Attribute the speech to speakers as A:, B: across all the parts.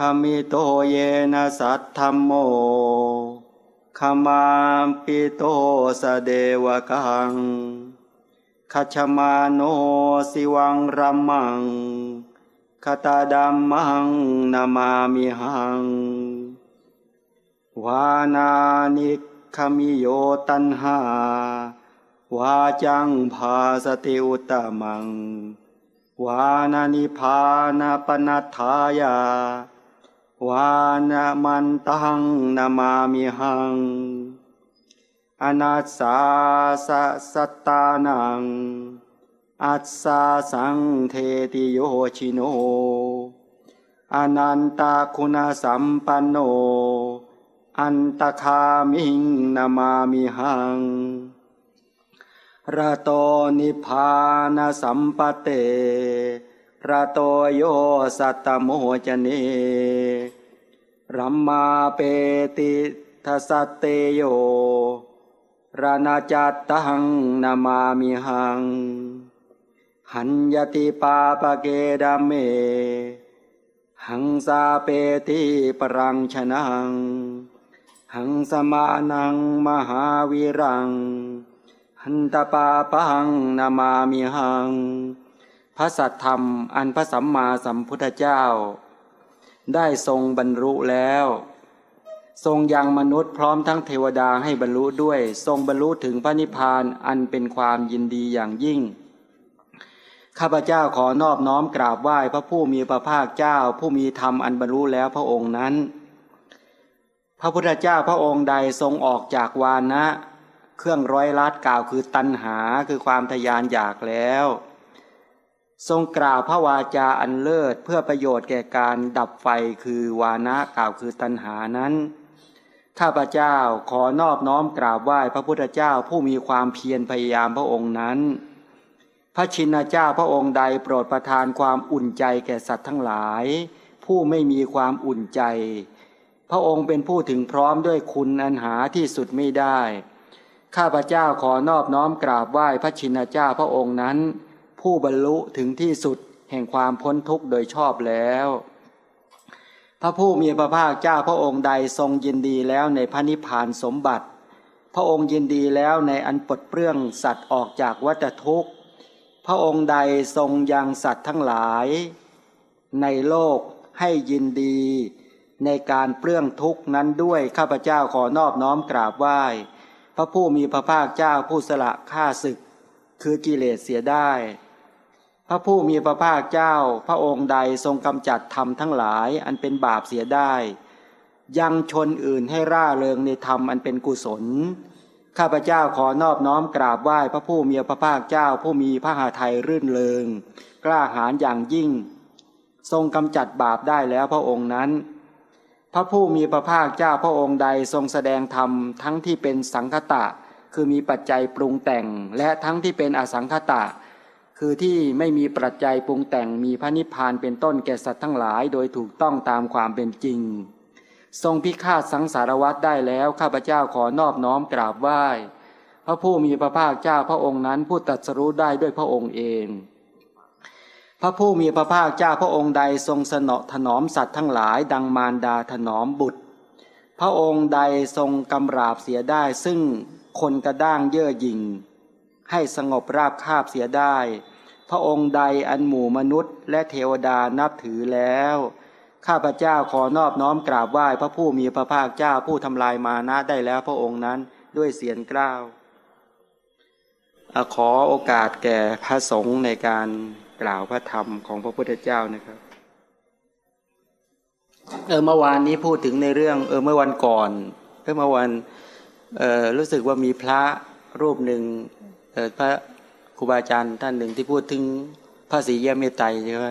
A: ขมิโตเยนะสัทธมโมขมาปิโตสเดวกังขชมาโนสิวังรัมมังคตาดัมมังนามามิหัง วานานิคมิโยตันหาวาจังภาสติอุตตมัง วานานิพานาปนัฏฐายา วานมันตังนามามิหัง อนัสสาสะสัตตานัง อัสสาสังเทติโยชิโน อนันตาคุณสัมปันโน อันตคามิงนามามิหังระโตนิพานสัมปเต ระโตโยสัตตโมจเนรัมมาเปติทัสตเตโยรานาจัตตังนามามิหัง หันยติปาปเกดาเม หังสาเปติปรังชนัง หังสมานังมหาวิรัง หันตปาปังนามามิหัง พระสัทธรรมอันพระสัมมาสัมพุทธเจ้า ได้ทรงบรรลุแล้ว ทรงยังมนุษย์พร้อมทั้งเทวดาให้บรรลุด้วย ทรงบรรลุถึงพระนิพพานอันเป็นความยินดีอย่างยิ่งข้าพเจ้าขอนอบน้อมกราบไหว้พระผู้มีพระภาคเจ้า ผู้มีธรรมอันบรรลุแล้วพระองค์นั้น พระพุทธเจ้าพระองค์ใดทรงออกจากวานะ เครื่องร้อยลัดกล่าวคือตัณหาคือความทยานอยากแล้ว ทรงกล่าวพระวาจาอันเลิศเพื่อประโยชน์แก่การดับไฟคือวานะกล่าวคือตัณหานั้น ข้าพเจ้าขอนอบน้อมกราบไหว้พระพุทธเจ้าผู้มีความเพียรพยายามพระองค์นั้น พระชินเจ้าพระองค์ใดโปรดประทานความอุ่นใจแก่สัตว์ทั้งหลาย ผู้ไม่มีความอุ่นใจ พระองค์เป็นผู้ถึงพร้อมด้วยคุณอันหาที่สุดไม่ได้ ข้าพเจ้าขอนอบน้อมกราบไหว้พระชินเจ้าพระองค์นั้น ผู้บรรลุถึงที่สุดแห่งความพ้นทุกข์โดยชอบแล้ว พระผู้มีพระภาคเจ้าพระองค์ใดทรงยินดีแล้วในพระนิพพานสมบัติ พระองค์ยินดีแล้วในอันปลดเปลื้องสัตว์ออกจากวัฏทุกข์ พระองค์ใดทรงยังสัตว์ทั้งหลาย ในโลกให้ยินดีในการเปลื้องทุกข์นั้นด้วยข้าพเจ้าขอนอบน้อมกราบไหว้ พระผู้มีพระภาคเจ้าผู้สละฆ่าศึก คือกิเลสเสียได้ พระผู้มีพระภาคเจ้า พระองค์ใดทรงกำจัดธรรมทั้งหลายอันเป็นบาปเสียได้ ยังชนอื่นให้ร่าเริงในธรรมอันเป็นกุศล ข้าพเจ้าขอนอบน้อมกราบไหว้พระผู้มีพระภาคเจ้าผู้มีพระหาไทยรื่นเริง กล้าหาญอย่างยิ่ง ทรงกำจัดบาปได้แล้วพระองค์นั้น พระผู้มีพระภาคเจ้าพระองค์ใดทรงแสดงธรรมทั้งที่เป็นสังคตะ คือมีปัจจัยปรุงแต่งและทั้งที่เป็นอสังคตะ คือที่ไม่มีปัจจัยปรุงแต่งมีพระนิพพานเป็นต้นแก่สัตว์ทั้งหลายโดยถูกต้องตามความเป็นจริง ทรงพิฆาตสังสารวัตได้แล้วข้าพเจ้าขอนอบน้อมกราบไหว้พระผู้มีพระภาคเจ้าพระองค์นั้นผู้ตรัสรู้ได้ด้วยพระองค์เอง พระผู้มีพระภาคเจ้าพระองค์ใดทรงสนอถนอมสัตว์ทั้งหลาย ดังมารดาถนอมบุตร พระองค์ใดทรงกำราบเสียได้ซึ่งคนกระด้างเย่อหยิ่ง ให้สงบราบคาบเสียได้ พระองค์ใดอันหมู่มนุษย์ และเทวดานับถือแล้ว ข้าพเจ้าขอนอบน้อมกราบไหว้พระผู้มีพระภาคเจ้าผู้ทำลายมานะได้แล้วพระองค์นั้นด้วยเสียงกล้าวขอโอกาสแก่พระสงฆ์ในการกล่าวพระธรรมของพระพุทธเจ้านะครับเออเมื่อวานนี้พูดถึงในเรื่องเออเมื่อวันก่อนเออเมื่อวันเออรู้สึกว่ามีพระรูปหนึ่ง พระครูบาอาจารย์ท่านหนึ่งที่พูดถึงพระศรีเยี่ยมเมตไตรใช่ไหม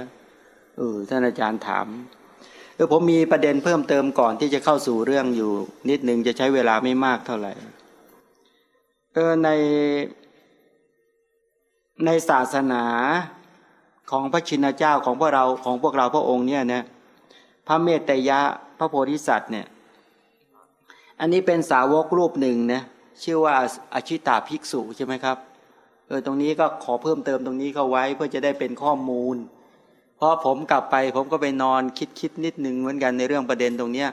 A: เออท่านอาจารย์ถามเออผมมีประเด็นเพิ่มเติมก่อนที่จะเข้าสู่เรื่องอยู่ นิดหนึ่งจะใช้เวลาไม่มากเท่าไหร่เออในในศาสนาของพระชินเจ้าของพวกเราของพวกเราพระองค์เนี่ยนะพระเมตยะพระโพธิสัตว์เนี่ย อันนี้เป็นสาวกรูปหนึ่งนะชื่อว่าอาชิตาภิกษุใช่ไหมครับ เออตรงนี้ก็ขอเพิ่มเติมตรงนี้เข้าไว้เพื่อจะได้เป็นข้อมูล เพอผมกลับไปผมก็ไปนอนคิดคิดนิดนึงเหมือนกันในเรื่องประเด็นตรงเนี้ย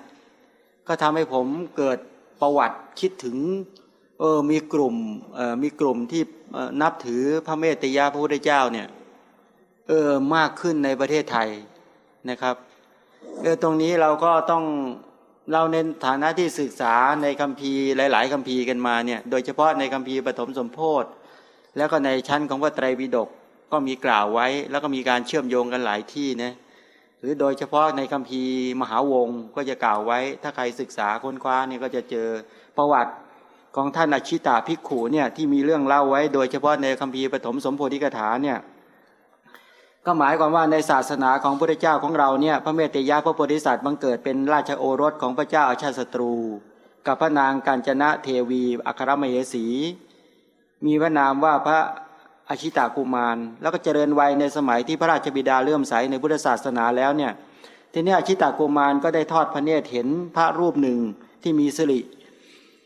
A: ก็ทำให้ผมเกิดประวัติคิดถึงเออมีกลุ่มเออมีกลุ่มที่นับถือพระเมตยาพระพุทธเจ้าเนี่ยเออมากขึ้นในประเทศไทยนะครับเออตรงนี้เราก็ต้องเราในฐานะที่ศึกษาในคัมภีร์หลาย ๆคัมภีร์กันมาเนี่ยโดยเฉพาะในคัมภีร์ปฐมสมโพธิ แล้วก็ในชั้นของพระไตรปิฎกก็มีกล่าวไว้ แล้วก็มีการเชื่อมโยงกันหลายที่นะหรือโดยเฉพาะในคัมภีร์มหาวงก็จะกล่าวไว้ ถ้าใครศึกษาค้นคว้าเนี่ยก็จะเจอประวัติของท่านอชิตาภิกขุเนี่ยที่มีเรื่องเล่าไว้ โดยเฉพาะในคัมภีร์ปฐมสมโพธิกถาเนี่ยก็หมายความว่าในศาสนาของพระเจ้าของเราเนี่ยพระเมตยาพระโพธิสัตว์บังเกิดเป็นราชโอรสของพระเจ้าอาชาติศัตรู กับพระนางกาญจนะเทวี อัครมเหสี มีพระนามว่าพระอชิตากุมาร แล้วก็เจริญวัยในสมัยที่พระราชบิดาเลื่อมใสในพุทธศาสนาแล้วเนี่ยทีนี้อชิตากุมารก็ได้ทอดพระเนตรเห็นพระรูปหนึ่งที่มีสิริ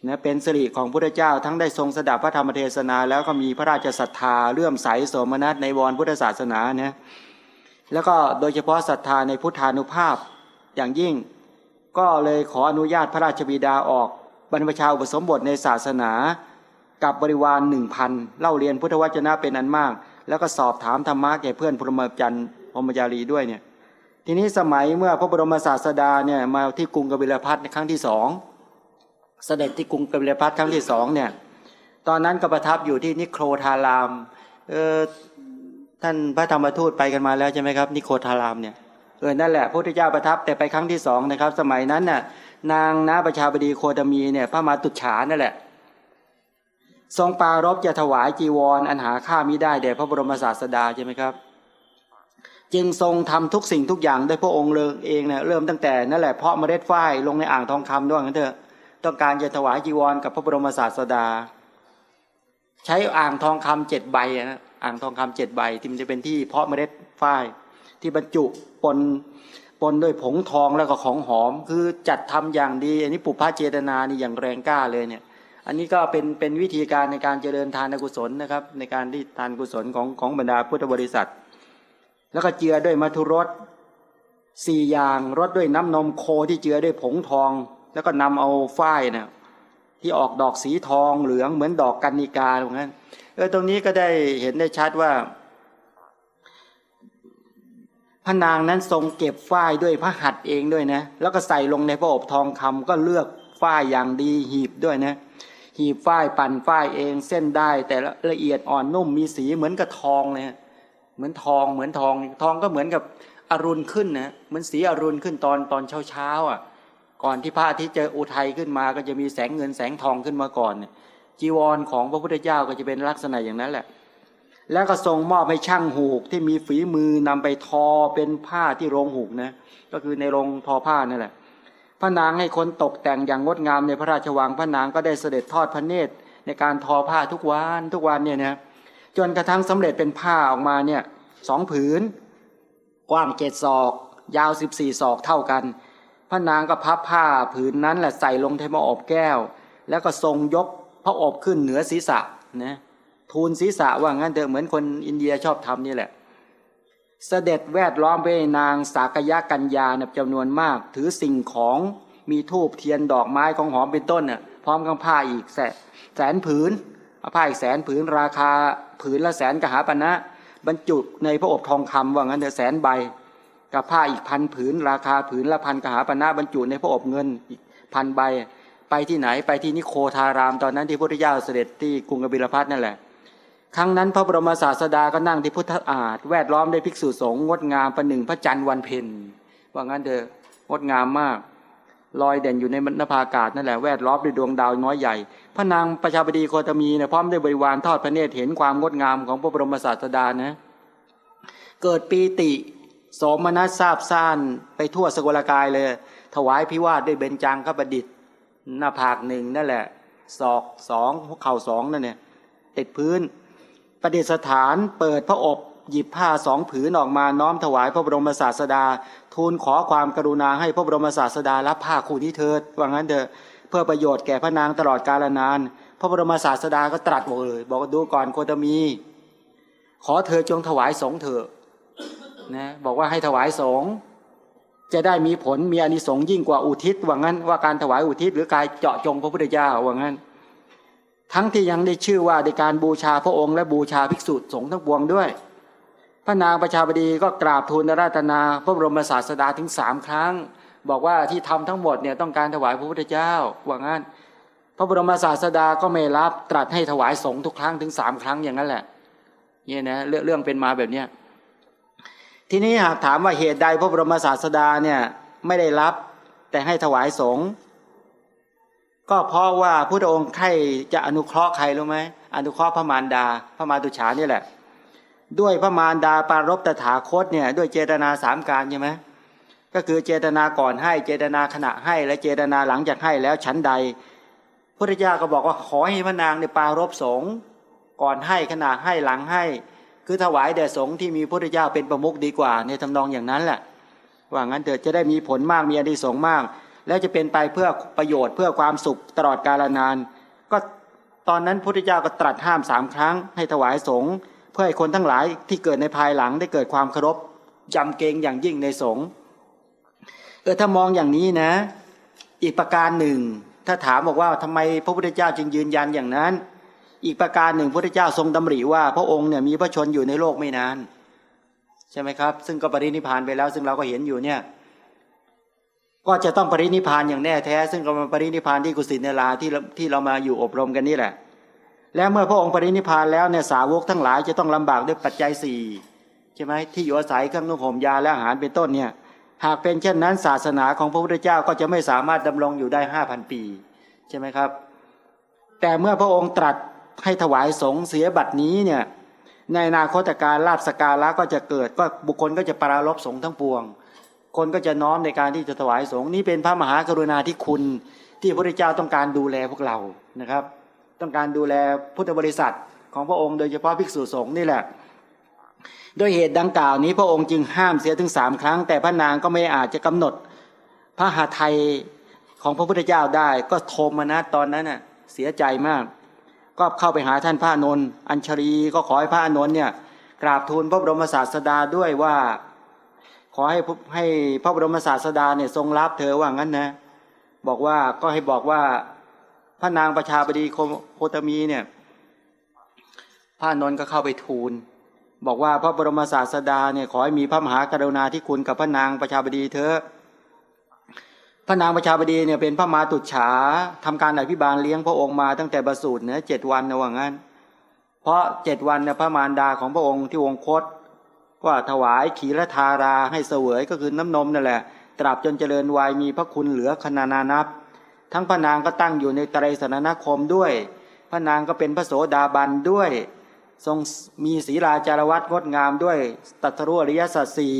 A: นะเป็นสิริของพระเจ้าทั้งได้ทรงสดับพระธรรมเทศนา แล้วก็มีพระราชศรัทธาเลื่อมใสโสมนัสในวรพุทธศาสนานะแล้วก็โดยเฉพาะศรัทธาในพุทธานุภาพอย่างยิ่ง ก็เลยขออนุญาตพระราชบิดาออกบรรพชาอุปสมบทในศาสนา กับบริวารหนึ่งพันเล่าเรียนพุทธวจนะเป็นอันมาก แล้วก็สอบถามธรรมะแก่เพื่อนพรหมจันทร์พรหมจารีด้วยเนี่ยทีนี้สมัยเมื่อพระบรมศาสดาเนี่ยมาที่กรุงกบิลพัทในครั้งที่สองเสด็จที่กรุงกบิลพัทครั้งที่สองเนี่ยตอนนั้นก็ประทับอยู่ที่นิโครธารามเออท่านพระธรรมทูตไปกันมาแล้วใช่ไหมครับนิโครธารามเนี่ยเออนั่นแหละพระพุทธเจ้าประทับแต่ไปครั้งที่สองนะครับ สมัยนั้นน่ะนางนาประชาบดีโคตมีเนี่ยพระมาตุฉานั่นแหละ ทรงปารบจะถวายจีวรออันหาค่ามิได้แด่พระบรมศาสดาใช่ไหมครับ จึงทรงทำทุกสิ่งทุกอย่างด้วยพระองค์เลยเองเนี่ยเริ่มตั้งแต่นั่นแหละเพาะเมล็ดฝ้ายลงในอ่างทองคำด้วยกันเถอะต้องการจะถวายจีวรกับพระบรมศาสดา ใช้อ่างทองคำเจ็ดใบนะอ่างทองคำเจ็ดใบที่มันจะเป็นที่เพาะเมล็ดฝ้ายที่บรรจุปนปนด้วยผงทองแล้วก็ของหอม คือจัดทำอย่างดี อันนี้ปุพพะเจตนานี่อย่างแรงกล้าเลยเนี่ย อันนี้ก็เป็นเป็นวิธีการในการเจริญทานกุศลนะครับ ในการที่ทานกุศลของของบรรดาพุทธบริษัท แล้วก็เจือด้วยมัทุรสสี่อย่างรสด้วยน้ำนมโคที่เจือด้วยผงทอง แล้วก็นำเอาฝ้ายเนี่ยที่ออกดอกสีทองเหลืองเหมือนดอกกันนิกาตรงนั้นเออตรงนี้ก็ได้เห็นได้ชัดว่าพระนางนั้นทรงเก็บฝ้ายด้วยพระหัตถ์เองด้วยนะ แล้วก็ใส่ลงในพระอบทองคำก็เลือกฝ้ายอย่างดีหีบด้วยนะ หีบฝ้ายปั่นฝ้ายเองเส้นได้ แต่ละเอียดอ่อนนุ่มมีสีเหมือนกับทองเลยเหมือนทองเหมือนทอง ทองก็เหมือนกับอรุณขึ้นนะเหมือนสีอรุณขึ้นตอนตอนเช้าเช้าอะ ก่อนที่พระอาทิตย์จะอุทัยขึ้นมา ก็จะมีแสงเงินแสงทองขึ้นมาก่อนจีวรของพระพุทธเจ้าก็จะเป็นลักษณะอย่างนั้นแหละ แล้วก็ทรงมอบให้ช่างหูกที่มีฝีมือนำไปทอเป็นผ้าที่โรงหูกนะก็คือในโรงทอผ้านั่นแหละ พระนางให้คนตกแต่งอย่างงดงามในพระราชวังพระนางก็ได้เสด็จทอดพระเนตรในการทอผ้าทุกวันทุกวันเนี่ยนะจนกระทั่งสำเร็จเป็นผ้าออกมาเนี่ยสองผืน กว้างเจ็ดศอก ยาวสิบสี่ศอกเท่ากัน พระนางก็พับผ้าผืนนั้นแหละใส่ลงเทมอบแก้ว แล้วก็ทรงยกพระอบขึ้นเหนือศีรษะนะทูลศีรษะว่างั้นเถอะเหมือนคนอินเดียชอบทำนี่แหละ เสด็จแวดล้อมไปนางสากยะกัญญาเนี่ยจำนวนมาก ถือสิ่งของมีทูบเทียนดอกไม้ของหอมเป็นต้นเนี่ยพร้อมกับผ้าอีกแสนแสนผืนผ้าอีกแสนผืนราคาผืนละแสนกหาปณะนะบรรจุในพระอบทองคำว่างั้นเถอะแสนใบ กับผ้าอีกพันผืน ราคาผืนละพันกหาปณะนะบรรจุในพระอบเงินอีกพันใบ ไปที่ไหนไปที่นิโคทารามตอนนั้นที่พระพุทธเจ้าเสด็จที่กรุงกบิลพัทนั่นแหละ ครั้งนั้นพระบรมศาสดาก็นั่งที่พุทธอาฏแวดล้อมด้วยภิกษุสงฆ์งดงามประหนึ่งพระจันทร์วันเพ็ญว่างั้นเถอะงดงามมากลอยเด่นอยู่ในนภาอากาศนั่นแหละแวดล้อมด้วยดวงดาวน้อยใหญ่ พระนางประชาบดีโคตมีเนี่ยพร้อมด้วยบริวารทอดพระเนตรเห็นความงดงามของพระบรมศาสดานะ เกิดปีติสมนัสทราบซ่านไปทั่วสกุลกายเลย ถวายพิวาทด้วยเบญจังขบดิษฐหน้าผากหนึ่งนั่นแหละ ศอกสองเข่าสองนั่นเนี่ยติดพื้น ประดิษฐานเปิดพระอบหยิบผ้าสองผืนออกมาน้อมถวายพระบรมศาสดา ทูลขอความกรุณาให้พระบรมศาสดารับผ้าคู่นี้เถิดว่างั้นเถอะเพื่อประโยชน์แก่พระนางตลอดกาลนาน พระบรมศาสดาก็ตรัสบอกเลย บอกดูก่อนโคตมี ขอเธอจงถวายสงเถอะนะบอกว่าให้ถวายสงจะได้มีผลมีอนิสงส์ยิ่งกว่าอุทิศว่างั้นว่าการถวายอุทิศหรือการเจาะจงพระพุทธเจ้าว่างั้น ทั้งที่ยังได้ชื่อว่าในการบูชาพระองค์และบูชาภิกษุสงฆ์ทั้งปวงด้วย พระนางประชาบดีก็กราบทูลราตนาพระบรมศาสดาถึงสามครั้ง บอกว่าที่ทำทั้งหมดเนี่ยต้องการถวายพระพุทธเจ้าว่างั้น พระบรมศาสดาก็ไม่รับตรัสให้ถวายสงฆ์ทุกครั้งถึงสามครั้งอย่างนั้นแหละเนี่ยนะเรื่องเรื่องเป็นมาแบบเนี้ยทีนี้หากถามว่าเหตุใดพระบรมศาสดาเนี่ยไม่ได้รับแต่ให้ถวายสงฆ์ ก็เพราะว่าพระองค์ใครจะอนุเคราะห์ใครรู้ไหมอนุเคราะห์พระมารดา พระมาตุฉานี่แหละ ด้วยพระมารดาปารบตถาคตเนี่ย ด้วยเจตนาสามการใช่ไหมก็คือเจตนาก่อนให้เจตนาขณะให้และเจตนาหลังจากให้แล้วชั้นใดพระเจ้าก็บอกว่าขอให้พระนางในปารบสงฆ์ก่อนให้ขณะให้หลังให้ คือถวายแด่สงฆ์ที่มีพระเจ้าเป็นประมุขดีกว่า ในทำนองอย่างนั้นแหละว่างั้นเถิดจะได้มีผลมากมีอนิสงส์มาก แล้วจะเป็นไปเพื่อประโยชน์เพื่อความสุขตลอดกาลนาน ก็ตอนนั้นพระพุทธเจ้าก็ตรัสห้ามสามครั้ง ให้ถวายสงฆ์เพื่อให้คนทั้งหลายที่เกิดในภายหลังได้เกิดความเคารพจำเกรงอย่างยิ่งในสงฆ์เออถ้ามองอย่างนี้นะ อีกประการหนึ่ง ถ้าถามบอกว่าทำไมพระพุทธเจ้าจึงยืนยันอย่างนั้น อีกประการหนึ่งพระพุทธเจ้าทรงดำริว่า พระองค์เนี่ยมีพระชนอยู่ในโลกไม่นาน ใช่ไหมครับ ซึ่งก็ปรินิพานไปแล้ว ซึ่งเราก็เห็นอยู่เนี่ย ก็จะต้องปรินิพานอย่างแน่แท้ ซึ่งก็มาปรินิพานที่กุสินาราที่ที่เรามาอยู่อบรมกันนี่แหละ แล้วเมื่อพระองค์ปรินิพานแล้วเนี่ยสาวกทั้งหลายจะต้องลำบากด้วยปัจจัยสี่ใช่ไหมที่อยู่อาศัยเครื่องนุ่งห่มยาและอาหารเป็นต้นเนี่ยหากเป็นเช่นนั้นศาสนาของพระพุทธเจ้าก็จะไม่สามารถดำรงอยู่ได้ห้าพันปีใช่ไหมครับ แต่เมื่อพระองค์ตรัสให้ถวายสงเสียบัตรนี้เนี่ยในอนาคตการลาบสการะก็จะเกิดก็บุคคลก็จะปรารบสงทั้งปวง คนก็จะน้อมในการที่จะถวายสงฆ์นี่เป็นพระมหากรุณาธิคุณ ที่พระพุทธเจ้าต้องการดูแลพวกเรานะครับ ต้องการดูแลพุทธบริษัทของพระองค์โดยเฉพาะภิกษุสงฆ์นี่แหละด้วยเหตุดังกล่าวนี้พระองค์จึงห้ามเสียถึงสามครั้ง แต่พระนางก็ไม่อาจจะกำหนดพระหาไทยของพระพุทธเจ้าได้ ก็โทมนะตอนนั้นน่ะเสียใจมาก ก็เข้าไปหาท่านพระนนท์อัญชรีก็ขอให้พระนนท์เนี่ยกราบทูลพระบรมศาสดาด้วยว่า อให้ให้พระบรมศาสดาเนี่ยทรงรับเธอว่างั้นนะ บอกว่าก็ให้บอกว่าพระนางประชาบดีโคตมีเนี่ยพระนนท์ก็เข้าไปทูล บอกว่าพระบรมศาสดาเนี่ยขอให้มีพระมหากรุณาธิคุณกับพระนางประชาบดีเถอพระนางประชาบดีเนี่ยเป็นพระมาตุฉาทำการอภิบาลเลี้ยงพระองค์มาตั้งแต่ประสูติเนี่ยเจ็ดวันนะว่างั้น เพราะเจ็ดวันเนี่ยพระมารดาของพระองค์ที่วงคต ก็ถวายขีรทาราให้เสวยก็คือน้ำนมนั่นแหละ ตราบจนเจริญวัยมีพระคุณเหลือขนานานับ ทั้งพระนางก็ตั้งอยู่ในไตรสนานคมด้วย พระนางก็เป็นพระโสดาบันด้วย ทรงมีศีลาจารวัตงดงามด้วยตัทรุอริยสัจสี่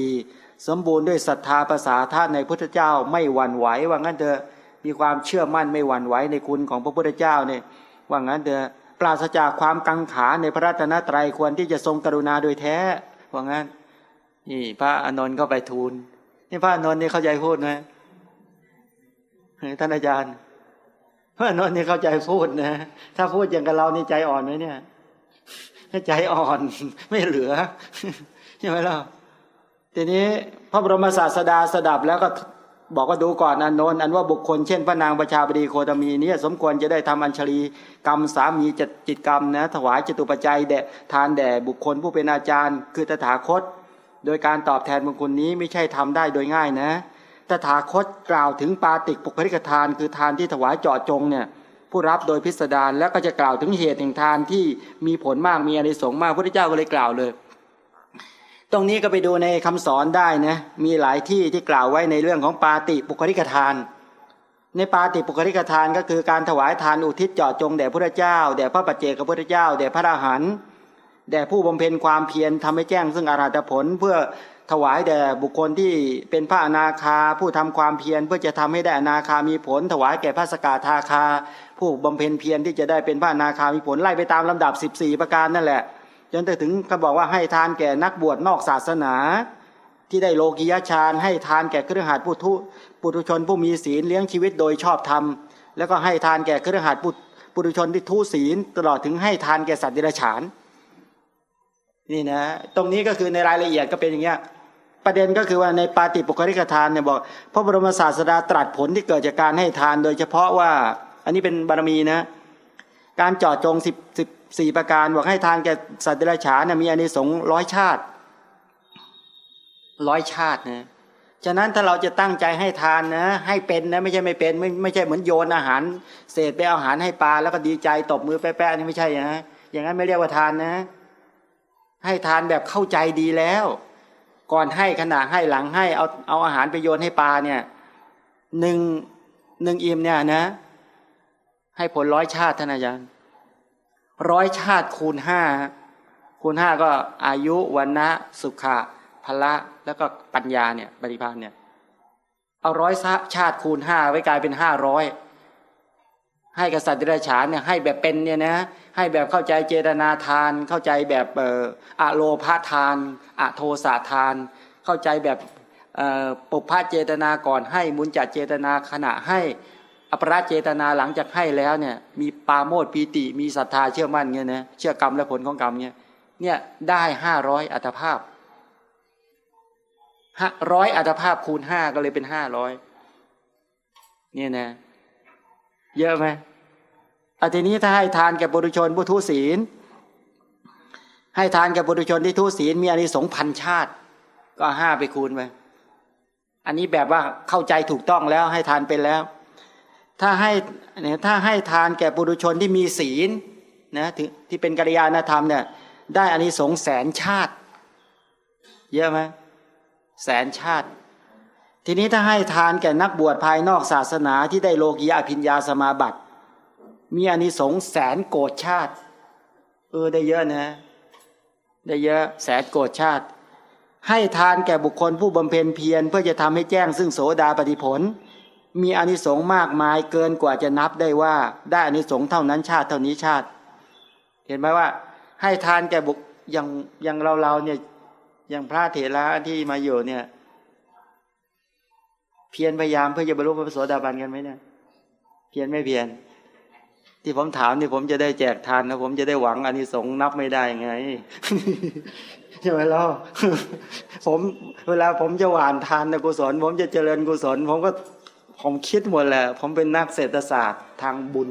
A: สมบูรณ์ด้วยศรัทธาภาษาท่านในพุทธเจ้าไม่หวั่นไหวว่างั้นเถอะมีความเชื่อมั่นไม่หวั่นไหวในคุณของพระพุทธเจ้าเนี่ยว่างั้นเถอะปราศจากความกังขาในพระรัตนตรัยควรที่จะทรงกรุณาโดยแท้ ว่างั้น นี่ พระอนนท์ก็ไปทูล นี่พระอนนท์นี่เข้าใจพูดไหมท่านอาจารย์พระอนนท์นี่เข้าใจพูดนะถ้าพูดอย่างกับเรานี่ใจอ่อนไหมเนี่ยใจอ่อนไม่เหลือใช่ไหมล่ะทีนี้พระบรมศาสดาสดับแล้วก็ บอกว่าดูก่อนอนนท์อันว่าบุคคลเช่นพระนางประชาบดีโคตมีนี้สมควรจะได้ทำอัญชลีกรรมสามีจจิตกรรมนะถวายจตุปัจจัยแด่ทานแด่บุคคลผู้เป็นอาจารย์ คือตถาคต โดยการตอบแทนบุคคลนี้ไม่ใช่ทำได้โดยง่ายนะ ตถาคตกล่าวถึงปาติกปุคลิกทาน คือทานที่ถวายเจาะจงเนี่ยผู้รับโดยพิสดารแล้วก็จะกล่าวถึงเหตุแห่งทานที่มีผลมากมีอนิสงส์มากพระพุทธเจ้าก็เลยกล่าวเลย ตรงนี้ก็ไปดูในคำสอนได้นะมีหลายที่ที่กล่าวไว้ในเรื่องของปาติปุคลิกทาน ในปาติปุคลิกทานก็คือการถวายทานอุทิศเจาะจงแด่พระเจ้าแด่พระปัจเจกพระเจ้าแด่พระอรหันต์แด่ผู้บำเพ็ญความเพียรทำให้แจ้งซึ่งอาราธผลเพื่อถวายแด่บุคคลที่เป็นพระอนาคาผู้ทำความเพียรเพื่อจะทำให้ได้อนาคามีผล ถวายแก่พระสกาทาคา ผู้บำเพ็ญเพียรที่จะได้เป็นพระอนาคามีผลไล่ไปตามลำดับ 14 ประการนั่นแหละ จนถึงก็บอกว่าให้ทานแก่นักบวชนอกศาสนา ที่ได้โลกิยชานให้ทานแก่เครือข่ายปุถุปุถุชนผู้มีศีลเลี้ยงชีวิตโดยชอบธรรม แล้วก็ให้ทานแก่เครือข่ายปุถุชนที่ทุศีล ตลอดถึงให้ทานแก่สัตว์เดรัจฉาน นี่นะ ตรงนี้ก็คือในรายละเอียดก็เป็นอย่างเงี้ยประเด็นก็คือว่าในปาติปุคริกทานเนี่ยบอกพระบรมศาสดาตรัสผลที่เกิดจากการให้ทาน โดยเฉพาะว่า อันนี้เป็นบารมีนะ การจาะจงสิบสิบ สี่ประการบอกให้ทานแก่สัตว์เดรัจฉานมีอานิสงส์ร้อยชาติร้อยชาตินะฉะนั้นถ้าเราจะตั้งใจให้ทานนะ ให้เป็นนะไม่ใช่ไม่เป็นไม่ไม่ใช่เหมือนโยนอาหาร เศษไปเอาอาหารให้ปลาแล้วก็ดีใจตบมือแป๊ะๆนี่ไม่ใช่นะอย่างนั้นไม่เรียกว่าทานนะ ให้ทานแบบเข้าใจดีแล้ว ก่อนให้ขณะให้หลังให้เอาเอาอาหารไปโยนให้ปลาเนี่ยหนึ่งหนึ่งอิ่มเนี่ยนะ ให้ผลร้อยชาติท่านอาจารย์ ร้อยชาติคูณห้าคูณห้าก็อายุวันนะสุขะพละแล้วก็ปัญญาเนี่ยปฏิภาณเนี่ยเอาร้อยชาติคูณห้าไว้กลายเป็นห้าร้อยให้กษัตริย์ดิรฉานเนี่ยให้แบบเป็นเนี่ยนะให้แบบเข้าใจเจตนาทาน เข้าใจแบบเอ่ออะโลพาทานอะโทสาทาน เข้าใจแบบปุพพะเจตนาก่อนให้มุนจัดเจตนาขณะให้ อปราเจตนาหลังจากให้แล้วเนี่ย มีปาโมดปีติ มีศรัทธาเชื่อมั่นเงี้ยนะเชื่อกรรมและผลของกรรมเนี่ยเนี่ยได้ห้าร้อยอัตภาพห้าร้อยอัตภาพคูณห้าก็เลยเป็นห้าร้อยเนี่ยนะ เยอะไหมอาทีนี้ถ้าให้ทานแก่บุรุชนผู้ทุศีล ให้ทานแก่บุรุชนที่ทุศีลมีอานิสงส์พันชาติ ก็ห้าไปคูณไปอันนี้แบบว่าเข้าใจถูกต้องแล้วให้ทานเป็นแล้ว ถ้าให้เนี่ยถ้าให้ทานแก่ปุถุชนที่มีศีลนะที่เป็นกัลยาณธรรมเนี่ยได้อานิสงส์แสนชาติ เยอะไหมแสนชาติ ทีนี้ถ้าให้ทานแก่นักบวชภายนอกศาสนาที่ได้โลกียอภิญญาสมาบัติ มีอานิสงส์แสนโกดชาติ เออได้เยอะนะได้เยอะแสนโกดชาติ ให้ทานแก่บุคคลผู้บำเพ็ญเพียรเพื่อจะทำให้แจ้งซึ่งโสดาปฏิผล มีอานิสงส์มากมายเกินกว่าจะนับได้ว่า ได้อานิสงส์เท่านั้นชาติเท่านี้ชาติ เห็นไหมว่า ให้ทานแก่บุคอย่างอย่างเราเราเนี่ยอย่างพระเถระที่มาอยู่เนี่ย เพียรพยายามเพื่อจะบรรลุพระโสดาบันกันไหมเนี่ยเพียรไม่เพียรที่ผมถามนี่ผมจะได้แจกทานนะผมจะได้หวังอานิสงส์นับไม่ได้ไงใช่ไหมล่ะผม เวลาผมจะหวานทานกุศลผมจะเจริญกุศลผมก็ ผมคิดหมดแหละ ผมเป็นนักเศรษฐศาสตร์ทางบุญ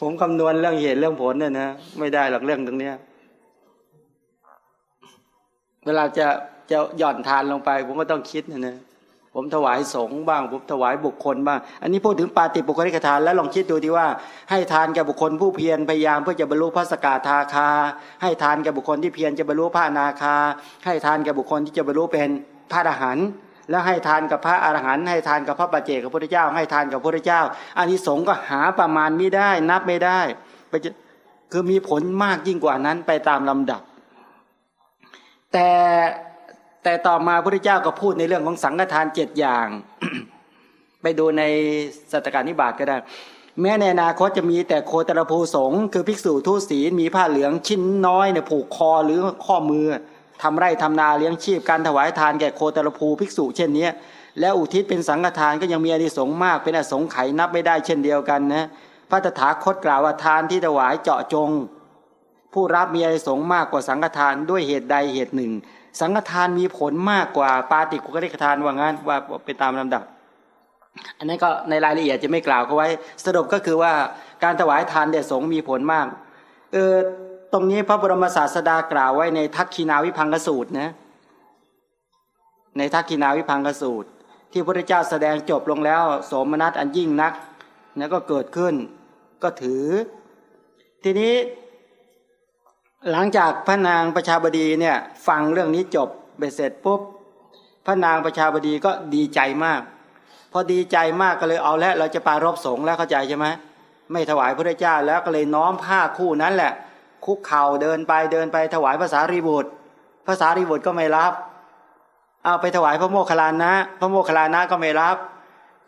A: ผมคำนวณเรื่องเหตุเรื่องผลเนี่ยนะไม่ได้หรอกเรื่องตรงเนี้ย เวลาจะจะหย่อนทานลงไป ผมก็ต้องคิดนะนะผมถวายสงฆ์บ้าง ผมถวายบุคคลบ้าง อันนี้พูดถึงปาติปุคลิกทาน แล้วลองคิดดูดีว่า ให้ทานแก่บุคคลผู้เพียรพยายามเพื่อจะบรรลุพระสกาทาคา ให้ทานแก่บุคคลที่เพียรจะบรรลุพระนาคา ให้ทานแก่บุคคลที่จะบรรลุเป็นพระอรหันต์ แล้วให้ทานกับพระอรหันต์ให้ทานกับพระปัจเจกพระพุทธเจ้า ให้ทานกับพระพุทธเจ้าอานิสงส์ก็หาประมาณไม่ได้ นับไม่ได้ไปคือมีผลมากยิ่งกว่านั้นไปตามลำดับ แต่แต่ต่อมาพระพุทธเจ้าก็พูดในเรื่องของสังฆทานเจ็ดอย่าง ไปดูในสัตการนิบาตก็ได้ แม้ในอนาคตจะมีแต่โคตรภูสงคือภิกษุทุศีลมีผ้าเหลืองชิ้นน้อยเนี่ยผูกคอหรือข้อมือ ทำไร่ทำนาเลี้ยงชีพการถวายทานแก่โคตรภูภิกษุ เช่นนี้แล้วอุทิศเป็นสังฆทานก็ยังมีอนิสงส์มากเป็นอสงไขยนับไม่ได้เช่นเดียวกันนะพระตถาคตกล่าวว่าทานที่ถวายเจาะจง ผู้รับมีอนิสงส์มากกว่าสังฆทานด้วยเหตุใดเหตุหนึ่ง สังฆทานมีผลมากกว่าปาติกุกริกทานว่างั้นว่าไปตามลำดับ อันนั้นก็ในรายละเอียดจะไม่กล่าวเขาไว้ สรุปก็คือว่าการถวายทานเดชสงมีผลมากเออ ตรงนี้พระบรมศาสดากล่าวไว้ในทักคีนาวิพังกสูตรนะ ในทักคีนาวิพังกสูตร ที่พระเจ้าแสดงจบลงแล้ว สมนัตอันยิ่งนักนะก็เกิดขึ้น ก็ถือ ทีนี้ หลังจากพระนางประชาบดีเนี่ย ฟังเรื่องนี้จบเบ็เสร็จปุ๊บพระนางประชาบดีก็ดีใจมาก พอดีใจมากก็เลยเอาแล้วเราจะปารบสงแล้วเข้าใจใช่ไหมไม่ถวายพระเจ้าแล้วก็เลยน้อมผ้าคู่นั้นแหละ คุกเข่าเดินไปเดินไปถวายภาษารีบุตรภาษารีบุตรก็ไม่รับ เอาไปถวายพระโมคคัลลานะ พระโมคคัลลานะก็ไม่รับ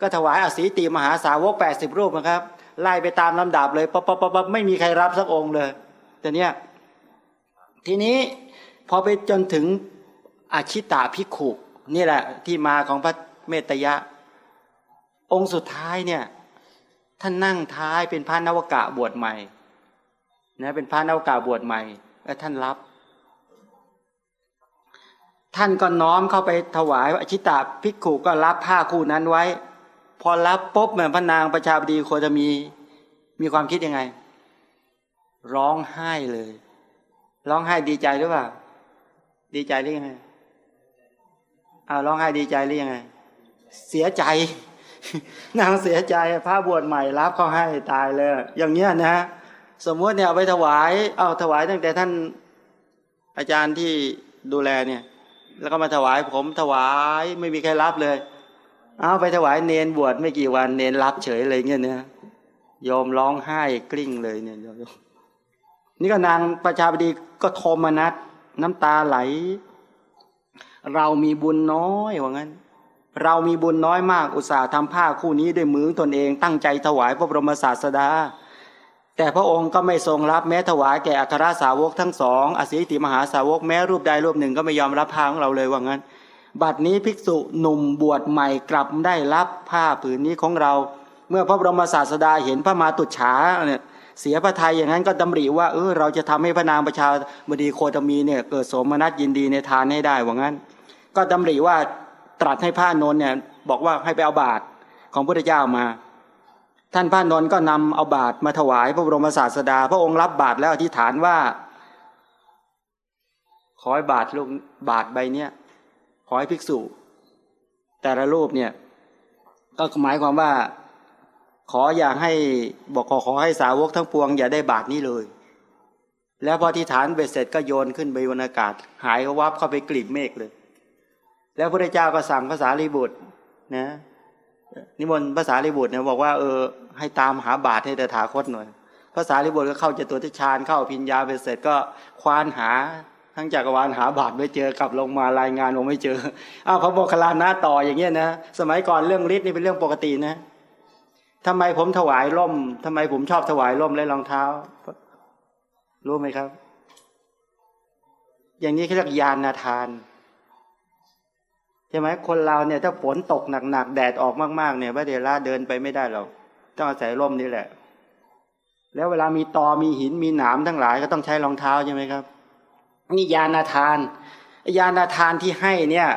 A: ก็ถวายอสีติมหาสาวกแปดสิบรูปนะครับ ไล่ไปตามลำดับเลยปั๊บปั๊บปั๊บไม่มีใครรับสักองค์เลยแต่เนี้ยทีนี้พอไปจนถึงอาชิตาพิขุนี่แหละ ที่มาของพระเมตยะ องค์สุดท้ายเนี่ยท่านนั่งท้ายเป็นพระนวกะบวชใหม่ นะเป็นพระนวกาบวชใหม่แล้วท่านรับ ท่านก็น้อมเข้าไปถวายอชิตาภิกขุก็รับผ้าคู่นั้นไว้ พอรับปุ๊บเหมือนพระนางประชาบดีโคจะมีมีความคิดยังไง ร้องไห้เลย ร้องไห้ดีใจหรือเปล่า ดีใจหรือยังไงอ้าวร้องไห้ดีใจหรือยังไง เสียใจ นางเสียใจพระบวชใหม่รับเขาให้ตายเลย อย่างเงี้ยนะ สมมติเนี่ยเอาไปถวาย เอาถวายตั้งแต่ท่านอาจารย์ที่ดูแลเนี่ย แล้วก็มาถวายผมถวายไม่มีใครรับเลย เอาไปถวายเนนบวชไม่กี่วันเนนรับเฉยเลยเงี้ยเนี่ยยอมร้องไห้กลิ้งเลยเนี่ยนี่ก็นางประชาบดีก็โทมนัสน้ำตาไหล เรามีบุญน้อยว่างั้น เรามีบุญน้อยมากอุตส่าห์ทำผ้าคู่นี้ด้วยมือตนเองตั้งใจถวายพระบรมศาสดา แต่พระองค์ก็ไม่ทรงรับแม้ถวายแก่อัครสาวกทั้งสองอสิติมหาสาวกแม้รูปใดรูปหนึ่งก็ไม่ยอมรับผ้าของเราเลยว่างั้น บัดนี้ภิกษุหนุ่มบวชใหม่กลับได้รับผ้าผืนนี้ของเรา เมื่อพระบรมศาสดาเห็นพระมาตุฉาเนี่ยเสียพระทัยอย่างนั้นก็ดำริว่าเออเราจะทำให้พระนางประชาบดีโคตมีเนี่ยเกิดโสมนัสยินดีในทานให้ได้ว่างั้น ก็ดำริว่าตรัสให้พระนนท์เนี่ยบอกว่าให้ไปเอาบาตรของพระพุทธเจ้ามา ท่านพระนนท์ก็นำเอาบาตรมาถวายพระบรมศาสดา พระองค์รับบาตรแล้วอธิษฐานว่า ขอให้บาตรลูกบาตรใบเนี้ยขอให้ภิกษุ แต่ละรูปเนี่ย ก็หมายความว่า ขออย่าให้บอกขอขอให้สาวกทั้งปวง อย่าได้บาตรนี้เลย แล้วพอที่ฐานเบ็ดเสร็จก็โยนขึ้นไปบนอากาศ หายวับเข้าไปกลีบเมฆเลย แล้วพระเจ้าก็สั่งภาษาลีบุตรนะนิมนต์ภาษาลิบุตรเนี่ยบอกว่าเออ ให้ตามหาบาทให้แต่ถาคตหน่อยภาษาลิบุตรก็เข้าจตุทิชานเข้าพิญญาไปเสร็จก็ควานหาทั้งจักรวาลหาบาทไม่เจอกลับลงมารายงานว่าไม่เจออ้าวพระโมคคัลลานะต่ออย่างเงี้ยนะสมัยก่อนเรื่องฤทธิ์นี่เป็นเรื่องปกตินะทำไมผมถวายร่มทำไมผมชอบถวายร่มและรองเท้า รู้ไหมครับ อย่างนี้เขาเรียกยานนาทานใช่ไหมคนเราเนี่ย ถ้าฝนตกหนักๆแดดออกมากๆเนี่ยพระเดราเดินไปไม่ได้หรอก ต้องอาศัยร่มนี่แหละ แล้วเวลามีตอมีหินมีหนามทั้งหลายก็ต้องใช้รองเท้าใช่ไหมครับ นี่ยานาทานยานาทานที่ให้เนี่ย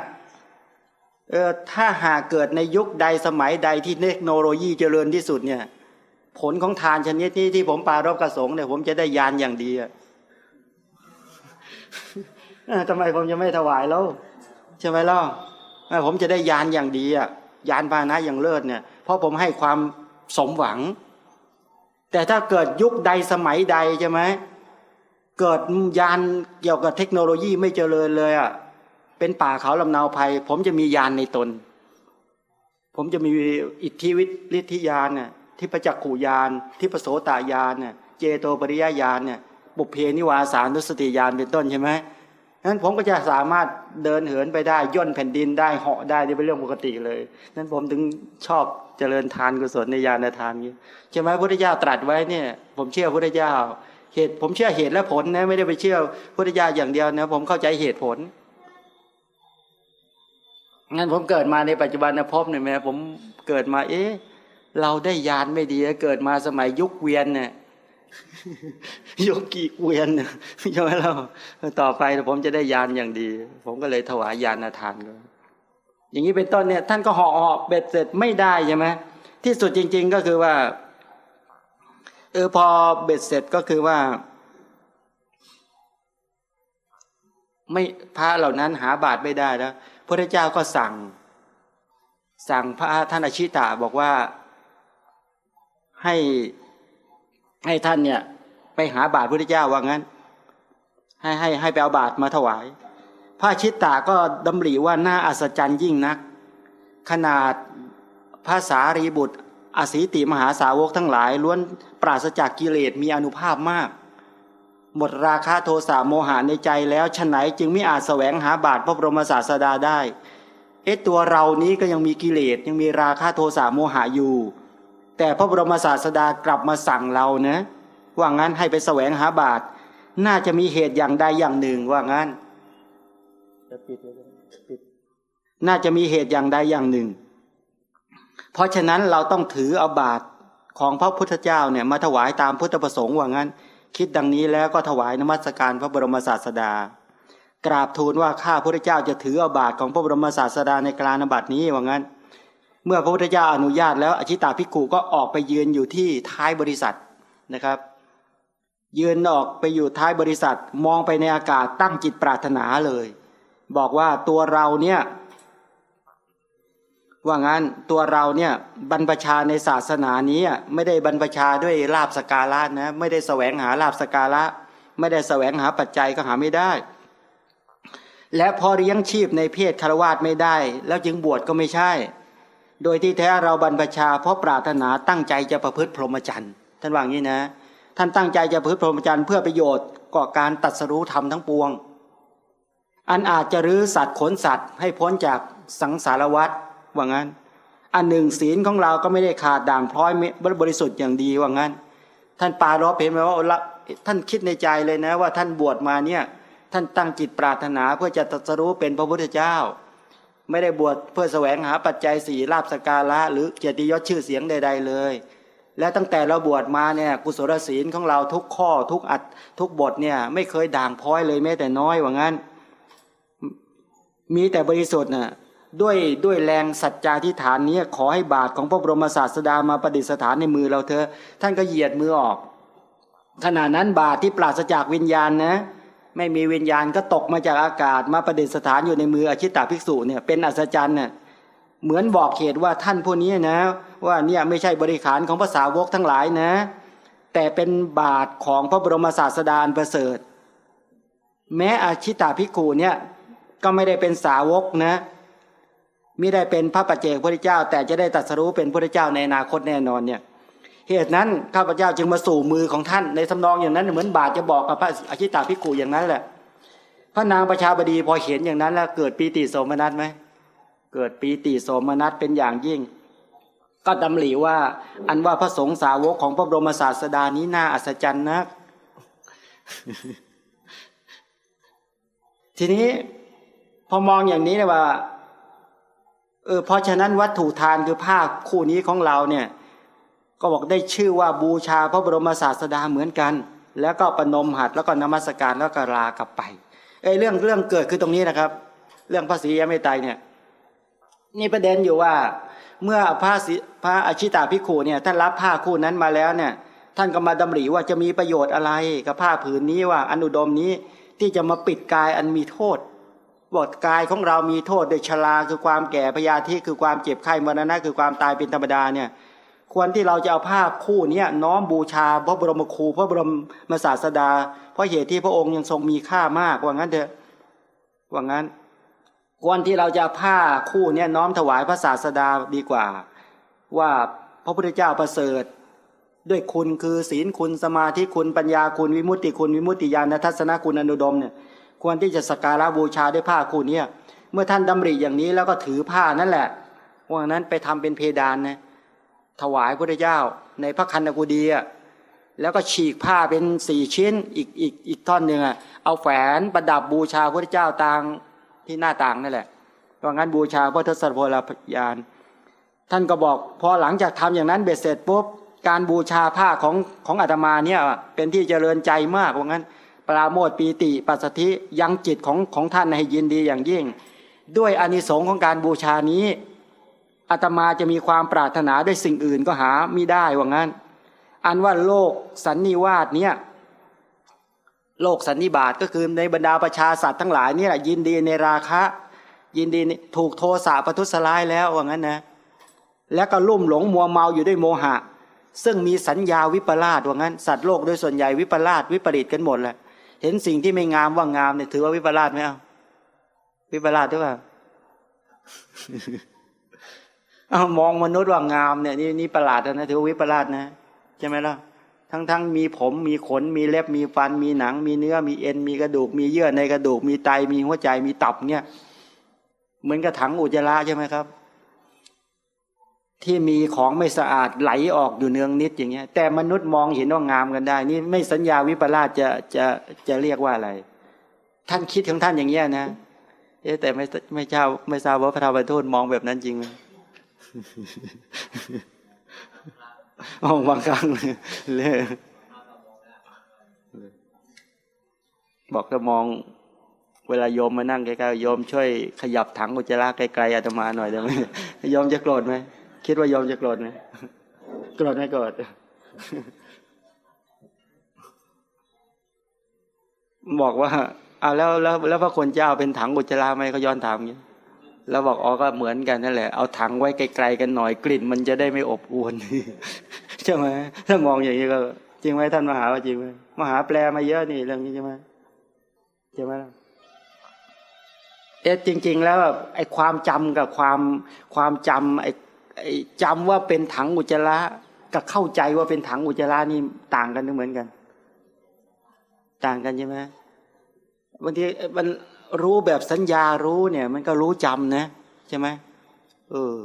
A: เออถ้าหากเกิดในยุคใดสมัยใดที่เทคโนโลยีเจริญที่สุดเนี่ย ผลของทานชนิดนี้ที่ผมปารบกระสงเนี่ยผมจะได้ยานอย่างดีอะทำไมผมจะไม่ถวายแล้วใช่ไหมล่ะผมจะได้ยานอย่างดีอะยานพาหนะอย่างเลิศเนี่ยเพราะผมให้ความ สมหวัง แต่ถ้าเกิดยุคใดสมัยใดใช่ไหมเกิดยานเกี่ยวกับเทคโนโลยีไม่เจริญเลยอะเป็นป่าเขาลำนาวภัย ผมจะมียานในตน ผมจะมีอิทธิวิทธิยานเนี่ยที่ประจักขูยานที่ประโสตายานเนี่ยเจโตปริยญาณเนี่ยบุพเพนิวาสานุสติยานเป็นต้นใช่ไหม นั้นผมก็จะสามารถเดินเหินไปได้ย่นแผ่นดินได้เหาะได้นี่เป็นเรื่องปกติเลยนั้นผมถึงชอบเจริญทานกุศลในญาณทานนี้ใช่ไหมพระพุทธเจ้าตรัสไว้เนี่ย ผมเชื่อพระพุทธเจ้าเหตุผมเชื่อเหตุและผลนะไม่ได้ไปเชื่อพระพุทธเจ้าอย่างเดียวนะผมเข้าใจเหตุผลงั้นผมเกิดมาในปัจจุบันนะพบเนี่ยแม่ผมเกิดมา เอ๊ะ เราได้ยานไม่ดีเกิดมาสมัยยุคเวียนเนี่ย ยกกี่เวียนใช่ไหมเราต่อไปผมจะได้ยานอย่างดี ผมก็เลยถวายยานทานก็อย่างนี้เป็นต้นเนี่ย ท่านก็ห่อหอบเบ็ดเสร็จไม่ได้ใช่ไหมที่สุดจริง ๆก็คือว่าเออพอเบ็ดเสร็จก็คือว่า ไม่พระเหล่านั้นหาบาตรไม่ได้แล้วพระเจ้าก็สั่ง สั่งพระท่านอาชิตาบอกว่าให้ ให้ท่านเนี่ย ไปหาบาทพระเจ้าว่างั้น ให้ให้ให้ไปเอาบาทมาถวาย พระชิตตาก็ดำริว่าน่าอัศจรรย์ยิ่งนัก ขนาดภาษารีบุตรอสีติมหาสาวกทั้งหลาย ล้วนปราศจากกิเลสมีอนุภาพมาก หมดราคาโทสะโมหะในใจแล้วฉไหนจึงไม่อาจแสวงหาบาทพระบรมศาสดาได้เอ๊ะตัวเรานี้ก็ยังมีกิเลสยังมีราคาโทสะโมหะอยู่ แต่พระบรมศาสดากลับมาสั่งเรานะว่างั้นให้ไปแสวงหาบาตรน่าจะมีเหตุอย่างใดอย่างหนึ่งว่างั้นจะปิดเลยปิด น่าจะมีเหตุอย่างใดอย่างหนึ่ง เพราะฉะนั้นเราต้องถือเอาบาตรของพระพุทธเจ้าเนี่ยมาถวายตามพุทธประสงค์ว่างั้น คิดดังนี้แล้วก็ถวายนมัสการพระบรมศาสดา กราบทูลว่าข้าพระพุทธเจ้าจะถือเอาบาทของพระบรมศาสดาในกลางนบัตนี้ว่างั้น เมื่อพระพุทธเจ้าอนุญาตแล้วอชิตาภิกขุก็ออกไปยืนอยู่ที่ท้ายบริษัทนะครับ ยืนออกไปอยู่ท้ายบริษัทมองไปในอากาศตั้งจิตปรารถนาเลย บอกว่าตัวเราเนี่ยว่างั้นตัวเราเนี่ยบรรพชาในศาสนานี้ไม่ได้บรรพชาด้วยลาบสการะนะไม่ได้แสวงหาลาบสการะไม่ได้แสวงหาปัจจัยก็หาไม่ได้ และพอเลี้ยงชีพในเพศคารวาสไม่ได้ แล้วจึงบวชก็ไม่ใช่ โดยที่แท้เราบรรพชา เพราะปรารถนาตั้งใจจะประพฤติพรหมจรรย์ท่านว่างี้นะ ท่านตั้งใจจะประพฤติพรหมจรรย์เพื่อประโยชน์ก่อการตัดสรู้ธรรมทั้งปวง อันอาจจะรื้อสัตว์ขนสัตว์ ให้พ้นจากสังสารวัฏว่างั้น อันหนึ่งศีลของเราก็ไม่ได้ขาดด่างพร้อยบริสุทธิ์อย่างดีว่างั้น ท่านปารบเห็นไหมว่าท่านคิดในใจเลยนะว่าท่านบวชมาเนี่ยท่านตั้งจิตปรารถนาเพื่อจะตรัสรู้เป็นพระพุทธเจ้า ไม่ได้บวชเพื่อแสวงหาปัจจัยสี่ลาบสการะ หรือเกียรติยศชื่อเสียงใด ๆ เลย และตั้งแต่เราบวชมาเนี่ยกุศลศีลของเราทุกข้อทุกอัดทุกบทเนี่ยไม่เคยด่างพ้อยเลยแม้แต่น้อยว่างั้น มีแต่บริสุทธิ์น่ะด้วยด้วยแรงสัจจาทิฐานนี้ขอให้บาทของพระบรมศาสดามาประดิษฐานในมือเราเถอะท่านก็เหยียดมือออก ขณะนั้นบาทที่ปราศจากวิญญาณนะ ไม่มีวิญญาณก็ตกมาจากอากาศมาประดิษฐานอยู่ในมืออชิตาภิกษุเนี่ยเป็นอัศจรรย์เนี่ยเหมือนบอกเหตุว่าท่านผู้นี้นะ ว่าเนี่ยไม่ใช่บริขารของภาษาวกทั้งหลายนะ แต่เป็นบาทของพระบรมศาสดาอันประเสริฐ แม้อาชิตาภิกขุเนี่ยก็ไม่ได้เป็นสาวกนะไมิได้เป็นพระปัจเจกพระเจ้า แต่จะได้ตัดสรู้เป็นพระเจ้าในอนาคตแน่นอนเนี่ย เหตุนั้นข้าพเจ้าจึงมาสู่มือของท่านในสำนองอย่างนั้น เหมือนบาทจะบอกกับพระอชิตาภิกขุอย่างนั้นแหละ พระนางประชาบดีพอเห็นอย่างนั้นแล้วเกิดปีติโสมนัสไหมเกิดปีติโสมนัสเป็นอย่างยิ่ง ก็ดำหลีว่าอันว่าพระสงฆ์สาวกของพระบรมศาสดานี้น่าอัศจรรย์นักทีนี้พอมองอย่างนี้นะว่าเออเพราะฉะนั้นวัตถุทานคือผ้าคู่นี้ของเราเนี่ย ก็บอกได้ชื่อว่าบูชาพระบรมศาสดาเหมือนกัน แล้วก็ปนมหัดแล้วก็นมัสการแล้วก็ลากลับไปเออเรื่องเรื่องเกิดคือตรงนี้นะครับ เรื่องพระศรียไม่ตายเนี่ยนี่ประเด็นอยู่ว่า เมื่อพระพระอชิตาภิกขุเนี่ยท่านรับผ้าคู่นั้นมาแล้วเนี่ย ท่านก็มาดำริว่าจะมีประโยชน์อะไรกับผ้าผืนนี้ว่าอนุดมนี้ที่จะมาปิดกายอันมีโทษบอกกายของเรามีโทษโดยชราคือความแก่พยาธิคือความเจ็บไข้มรณะคือความตายเป็นธรรมดาเนี่ย ควรที่เราจะเอาภาพคู่นี้น้อมบูชาพระบรมครูพระบรมศาสดา เพราะเหตุที่พระองค์ยังทรงมีค่ามากว่างั้นเถอะว่างั้น ควรที่เราจะผ้าคู่นี้น้อมถวายพระศาสดาดีกว่า ว่าพระพุทธเจ้าประเสริฐ ด้วยคุณคือศีลคุณสมาธิคุณปัญญาคุณวิมุตติคุณวิมุตติญาณทัศนคุณอนุดมเนี่ยควรที่จะสักการะบูชาด้วยผ้าคู่นี้เมื่อท่านดำริอย่างนี้แล้วก็ถือผ้านั่นแหละว่านั้นไปทำเป็นเพดานนะ ถวายพระเจ้า ในพระคันกุฎีแล้วก็ฉีกผ้าเป็นสี่ชิ้นอีกอีกอีกท่อนหนึ่งอะเอาแฝนประดับบูชาพระเจ้าต่างที่หน้าต่างนั่นแหละว่าะงั้นบูชาพระทศพลยาน ท่านก็บอกพอหลังจากทำอย่างนั้นเบ็ดเสร็จปุ๊บการบูชาผ้าของของอาตมาเนี่ยเป็นที่เจริญใจมากว่าะงั้น ปราโมทปีติปัสสธิยังจิตของของท่านให้ยินดีอย่างยิ่ง ด้วยอานิสงส์ของการบูชานี้ อาตมาจะมีความปรารถนาด้วยสิ่งอื่นก็หาไม่ได้ว่างั้น อันว่าโลกสันนิวาสเนี่ยโลกสันนิบาตก็คือในบรรดาประชาสัตว์ทั้งหลายนี่แหละยินดีในราคะ ยินดีถูกโทสะประทุษร้ายแล้วว่างั้นนะแล้วก็ลุ่มหลงมัวเมาอยู่ด้วยโมหะ ซึ่งมีสัญญาวิปลาสว่างั้น สัตว์โลกโดยส่วนใหญ่วิปลาสวิปริตกันหมดแหละเห็นสิ่งที่ไม่งามว่างามเนี่ยถือว่าวิปลาสไหมเอาวิปลาสหรือเปล่า เอามองมนุษย์ว่างามเนี่ยนี่นี่ประหลาดนะถือวิปลาสนะใช่ไหมล่ะทั้งทั้งมีผมมีขนมีเล็บมีฟัน มีหนัง มีเนื้อมีเอ็น มีกระดูก มีเยื่อในกระดูก มีไตมีหัวใจมีตับเนี่ยเหมือนกับถังอุจจาระใช่ไหมครับ ที่มีของไม่สะอาดไหลออกอยู่เนืองนิดอย่างเงี้ย แต่มนุษย์มองเห็นว่างามกันได้ นี่ไม่สัญญาวิปลาสจะจะจะเรียกว่าอะไร ท่านคิดของท่านอย่างเงี้ยนะเอ๊แต่ไม่ไม่เจ้าไม่ทราบว่าพระธรรมทูตมองแบบนั้นจริงไหม มองบางครั้งเลยบอกจะมอง เวลาโยมมานั่งใกล้ๆโยมช่วยขยับถังอุจจาระไกลๆอาตมาหน่อยได้ไหมโยมจะโกรธไหมคิดว่าโยมจะโกรธไหมโกรธไม่โกรธบอกว่าเอาแล้วแล้วแล้วพระคนเจ้าเป็นถังอุจจาระไหมเขาย้อนถามอย่างนี้ แล้วบอกอ๋อก็เหมือนกันนั่นแหละ เอาถังไว้ไกลๆกันหน่อยกลิ่นมันจะได้ไม่อบอวนใช่ไหมถ้ามองอย่างนี้ก็ จริงไหมท่านมหาว่าจริงไหมมหาแปลมาเยอะนี่เรื่องนี้ใช่ไหมใช่ไหมเอ๊ะจริง ๆ แล้วไอ้ความจำกับความความจำไอ้ไอ้จำว่าเป็นถังอุจจาระกับเข้าใจว่าเป็นถังอุจจาระนี่ต่างกันหรือเหมือนกัน ต่างกันใช่ไหมบางทีมัน รู้แบบสัญญารู้เนี่ย มันก็รู้จำนะใช่ไหมเออ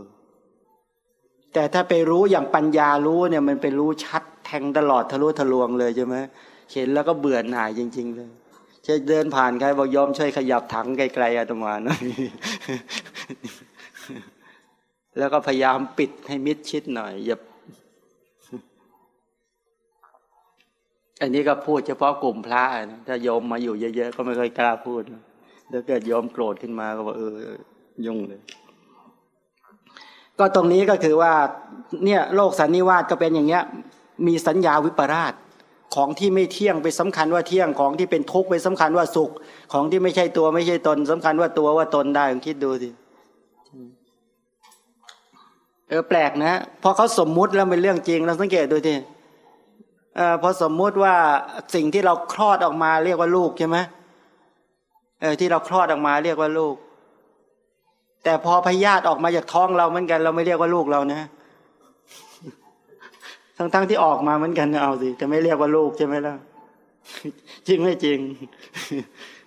A: แต่ถ้าไปรู้อย่างปัญญารู้เนี่ย มันเป็นรู้ชัดแทงตลอดทะลุทะลวงเลยใช่ไหมเห็นแล้วก็เบื่อหน่ายจริง ๆ เลยจะเดินผ่านใครบอกยอมช่วยขยับถังไกลๆอาตมาหน่อยแล้วก็พยายามปิดให้มิดชิดหน่อยอย่าอันนี้ก็พูดเฉพาะกลุ่มพระนะถ้าโยมมาอยู่เยอะๆ ก็ไม่ค่อยกล้าพูดถ้า เกิดโยมโกรธขึ้นมาก็บอกเออ ยุ่งเลย ก็ตรงนี้ก็คือว่า เนี่ยโลกสันนิวาสก็เป็นอย่างเงี้ย มีสัญญาวิปราชของที่ไม่เที่ยงไปสำคัญว่าเที่ยงของที่เป็นทุกข์ไปสำคัญว่าสุข ของที่ไม่ใช่ตัวไม่ใช่ตนสำคัญว่าตัวว่าตนได้ลองคิดดูสิเออแปลกนะพอเขาสมมุติแล้วเป็นเรื่องจริงเราสังเกตดูทีเออพอสมมุติว่าสิ่งที่เราคลอดออกมาเรียกว่าลูกใช่ไหม เออที่เราคลอดออกมาเรียกว่าลูก แต่พอพยาธิออกมาจากท้องเราเหมือนกัน เราไม่เรียกว่าลูกเรานะทั้งๆทที่ออกมาเหมือนกันเอาสิจะไม่เรียกว่าลูกใช่ไหมล่ะจริงไม่จริง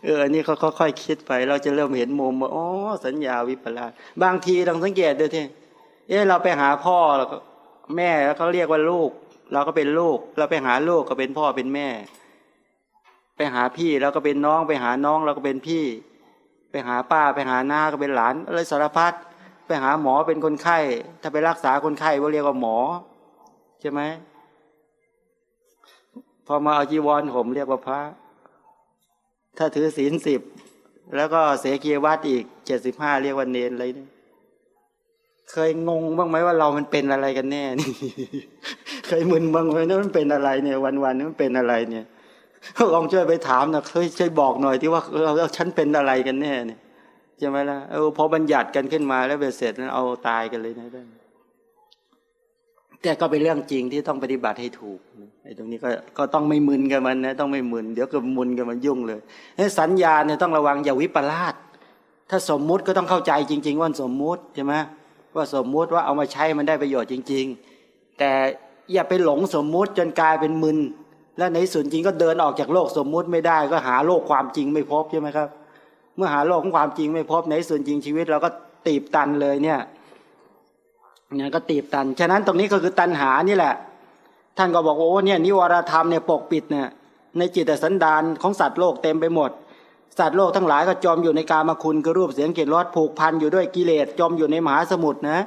A: เอออันนี้เขาค่อยๆคิดไป เราจะเริ่มเห็นมุมว่าอ๋อสัญญาวิปลาสบางทีลองสังเกตดูที่เออเราไปหาพ่อแล้วก็ แม่แล้วเขาเรียกว่าลูก เราก็เป็นลูก เราไปหาลูกก็เป็นพ่อเป็นแม่ หาพี่แล้วก็เป็นน้องไปหาน้องเราก็เป็นพี่ ไปหาป้าไปหาน้าก็เป็นหลานอะไรสารพัดไปหาหมอเป็นคนไข้ ถ้าไปรักษาคนไข้ว่าเรียกว่าหมอใช่ไหมพอมาเอาจีวรผมเรียกว่าพระ ถ้าถือศีลสิบแล้วก็เสกียวัดอีกเจ็ดสิบห้าเรียกว่าเนนอะไรนี่เคยงงบ้างไหมว่าเรามันเป็นอะไรกันแน่นี่ เคยมึนบ้างไหมนี่มันเป็นอะไรเนี่ย วันวันนี้มันเป็นอะไรเนี่ย ลองช่วยไปถามนะเคยช่วยบอกหน่อยที่ว่าเราฉันเป็นอะไรกันแน่เนี่ยใช่ไหมล่ะเออพอบัญญัติกันขึ้นมาแล้วเสร็จแล้วเอาตายกันเลยนะท่านแต่ก็เป็นเรื่องจริงที่ต้องปฏิบัติให้ถูกไอ้ตรงนี้ก็ก็ต้องไม่มึนกับมันนะต้องไม่มึนเดี๋ยวก็มึนกับมันยุ่งเลยสัญญาเนี่ยต้องระวังอย่าวิปลาสถ้าสมมุติก็ต้องเข้าใจจริง ๆ ว่าสมมุติใช่ไหมว่าสมมุติว่าเอามาใช้มันได้ประโยชน์จริง ๆ แต่อย่าไปหลงสมมุติจนกลายเป็นมึน แล้วในส่วนจริงก็เดินออกจากโลกสมมุติไม่ได้ ก็หาโลกความจริงไม่พบใช่ไหมครับ เมื่อหาโลกของความจริงไม่พบในส่วนจริงชีวิตเราก็ตีบตันเลยเนี่ยเนี่ยก็ตีบตัน ฉะนั้นตรงนี้ก็คือตันหานี่แหละ ท่านก็บอกโอ้เนี่ยนิวรธรรมเนี่ยปกปิดเนี่ยในจิตสันดานของสัตว์โลกเต็มไปหมด สัตว์โลกทั้งหลายก็จมอยู่ในกามาคุณคือรูปเสียงกลิ่นรสผูกพันอยู่ด้วยกิเลสจมอยู่ในมหาสมุทรนะ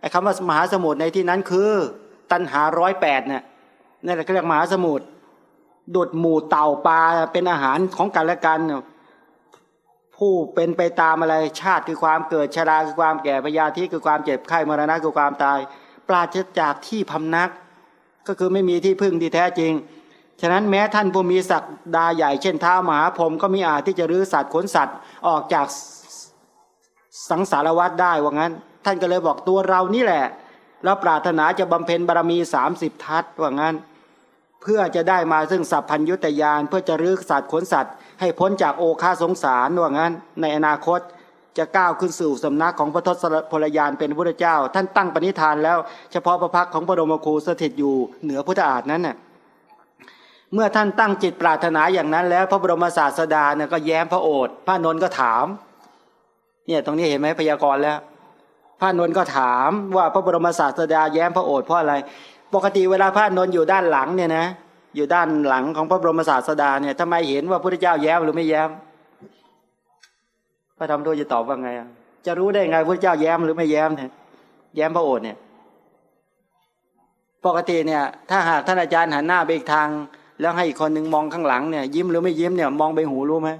A: ไอ้คำว่ามหาสมุทรในที่นั้นคือ ตันหาร้อยแปดเนี่ยนี่แหละเขาเรียกมหาสมุทร ดุดหมู่เต่าปลาเป็นอาหารของกันและกัน ผู้เป็นไปตามอะไรชาติคือความเกิดชราคือความแก่พยาธิคือความเจ็บไข้มรณะคือความตาย ปราศจากที่พำนัก ก็คือไม่มีที่พึ่งที่แท้จริง ฉะนั้นแม้ท่านผู้มีศักดาใหญ่เช่นท้ามหาพรหมก็มีอาจที่จะรื้อสัตว์ขนสัตว์ออกจากสังสารวัฏได้ว่างั้น ท่านก็เลยบอกตัวเรานี่แหละเราปรารถนาจะบำเพ็ญบารมีสามสิบทัศว่างั้น เพื่อจะได้มาซึ่งสัพพัญยุตยานเพื่อจะรื้อสัตว์ขนสัตว์ ให้พ้นจากโอคาสงสารว่างั้น ในอนาคตจะก้าวขึ้นสู่สำนักของพระทศพลยานเป็นพระเจ้า ท่านตั้งปณิธานแล้วเฉพาะพระพักของพระบรมครูสถิตอยู่เหนือพุทธอาฏนั้นน่ะเมื่อท่านตั้งจิตปรารถนาอย่างนั้นแล้ว พระบรมศาสดาเนี่ยก็แย้มพระโอษฐ์พระนนท์ก็ถาม เนี่ยตรงนี้เห็นไหมพยากรณ์แล้ว พระนนท์ก็ถามว่าพระบรมศาสดาแย้มพระโอษฐ์เพราะอะไร ปกติเวลาพระนนท์อยู่ด้านหลังเนี่ยนะอยู่ด้านหลังของพระบรมศาสดาเนี่ยทำไมเห็นว่าพระพุทธเจ้าแย้มหรือไม่แย้มพระธรรมทูตจะตอบว่าไงอะจะรู้ได้ไงพระพุทธเจ้าแย้มหรือไม่แย้มเนี่ยแย้มพระโอษฐ์เนี่ย ปกติเนี่ย ถ้าหากท่านอาจารย์หันหน้าไปอีกทาง แล้วให้อีกคนหนึ่งมองข้างหลังเนี่ย ยิ้มหรือไม่ยิ้มเนี่ย มองไปหูรู้ไหม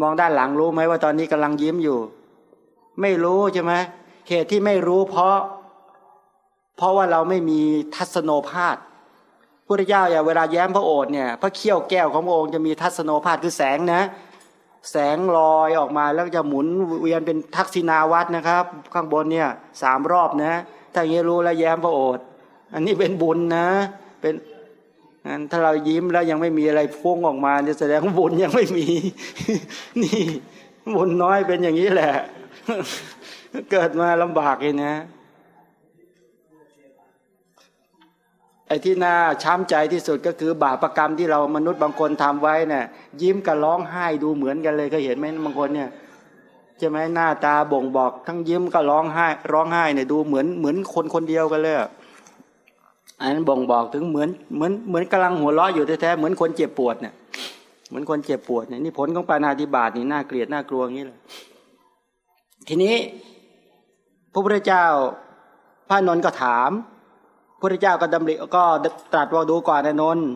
A: มองด้านหลังรู้ไหมว่าตอนนี้กำลังยิ้มอยู่ ไม่รู้ใช่ไหมเหตุที่ไม่รู้เพราะ เพราะว่าเราไม่มีทัศโนภาพพุทธเจ้าอย่าเวลาแย้มพระโอษฐ์เนี่ยพระเขี้ยวแก้วของพระองค์จะมีทัศโนภาพคือแสงนะ แสงลอยออกมาแล้วจะหมุนเวียนเป็นทักษิณาวัดนะครับ ข้างบนเนี่ยสามรอบนะถ้าอย่างนี้รู้แล้วแย้มพระโอษฐ์อันนี้เป็นบุญนะเป็นถ้าเรายิ้มแล้วยังไม่มีอะไรพุ่งออกมาจะแสดงบุญยังไม่มี นี่บุญน้อยเป็นอย่างนี้แหละ เกิดมาลำบากเลยนะ ไอ้ที่น่าช้ำใจที่สุดก็คือบาปรกรรมที่เรามนุษย์บางคนทำไว้เนี่ยยิ้มกับร้องไห้ดูเหมือนกันเลยเคยเห็นไหมบางคนเนี่ยใช่ไหมหน้าตาบ่งบอกทั้งยิ้มกับร้องไห้ ร้องไห้เนี่ยดูเหมือนเหมือนคนคนเดียวกันเลยอันนั้นบ่งบอกถึงเหมือนเหมือนเหมือนกำลังหัวเราะอยู่แท้ๆเหมือนคนเจ็บปวดเนี่ยเหมือนคนเจ็บปวดเนี่ยนี่ผลของปานาธิบาตนี่น่าเกลียดน่ากลัวอย่างนี้เลยทีนี้พระพุทธเจ้าพระนนท์ก็ถาม พระเจ้าก็ดำริก็ตรัสว่าดูก่อนนนท์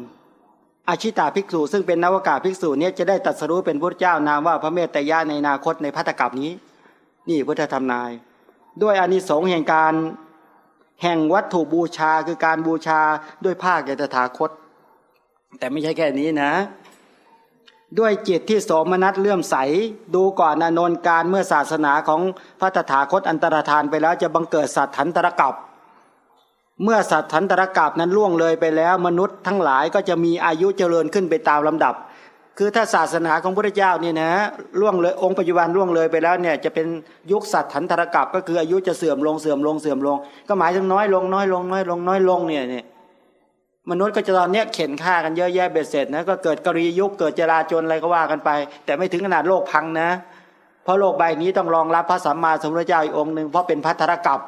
A: อาชิตาภิกษุซึ่งเป็นนวากาภิกษุเนี่ยจะได้ตัดสรู้เป็นพระเจ้านามว่าพระเมตตายาในอนาคตในพัตกับนี้ นี่พุทธธรรมนาย ด้วยอานิสงส์แห่งการแห่งวัตถุบูชาคือการบูชาด้วยผ้าแก่ตถาคต แต่ไม่ใช่แค่นี้นะ ด้วยจิตที่โสมนัสเลื่อมใสดูก่อนอนนการเมื่อศาสนาของพระตถาคตอันตรธานไปแล้วจะบังเกิดสัตว์ทันตรกับ เมื่อสัตว์ทันตรกับนั้นล่วงเลยไปแล้วมนุษย์ทั้งหลายก็จะมีอายุเจริญขึ้นไปตามลำดับ คือถ้าศาสนาของพระเจ้าเนี่ยนะล่วงเลยองค์ปัจจุบันล่วงเลยไปแล้วเนี่ยจะเป็นยุคสัตว์ทันตรกับก็คืออายุจะเสื่อมลงเสื่อมลงเสื่อมลง ก็หมายถึงน้อยลงน้อยลงน้อยลงน้อยลงเนี่ยเนี่ยมนุษย์ก็จะตอนเนี้ยเข็นฆ่ากันเยอะแยะเบ็ดเสร็จนะก็เกิดกรียุคเกิดเจราจนอะไรก็ว่ากันไป แต่ไม่ถึงขนาดโลกพังนะ เพราะโลกใบนี้ต้องรองรับพระสัมมาสัมพุทธเจ้าอีกองค์หนึ่งเพราะเป็นพัทธรกับ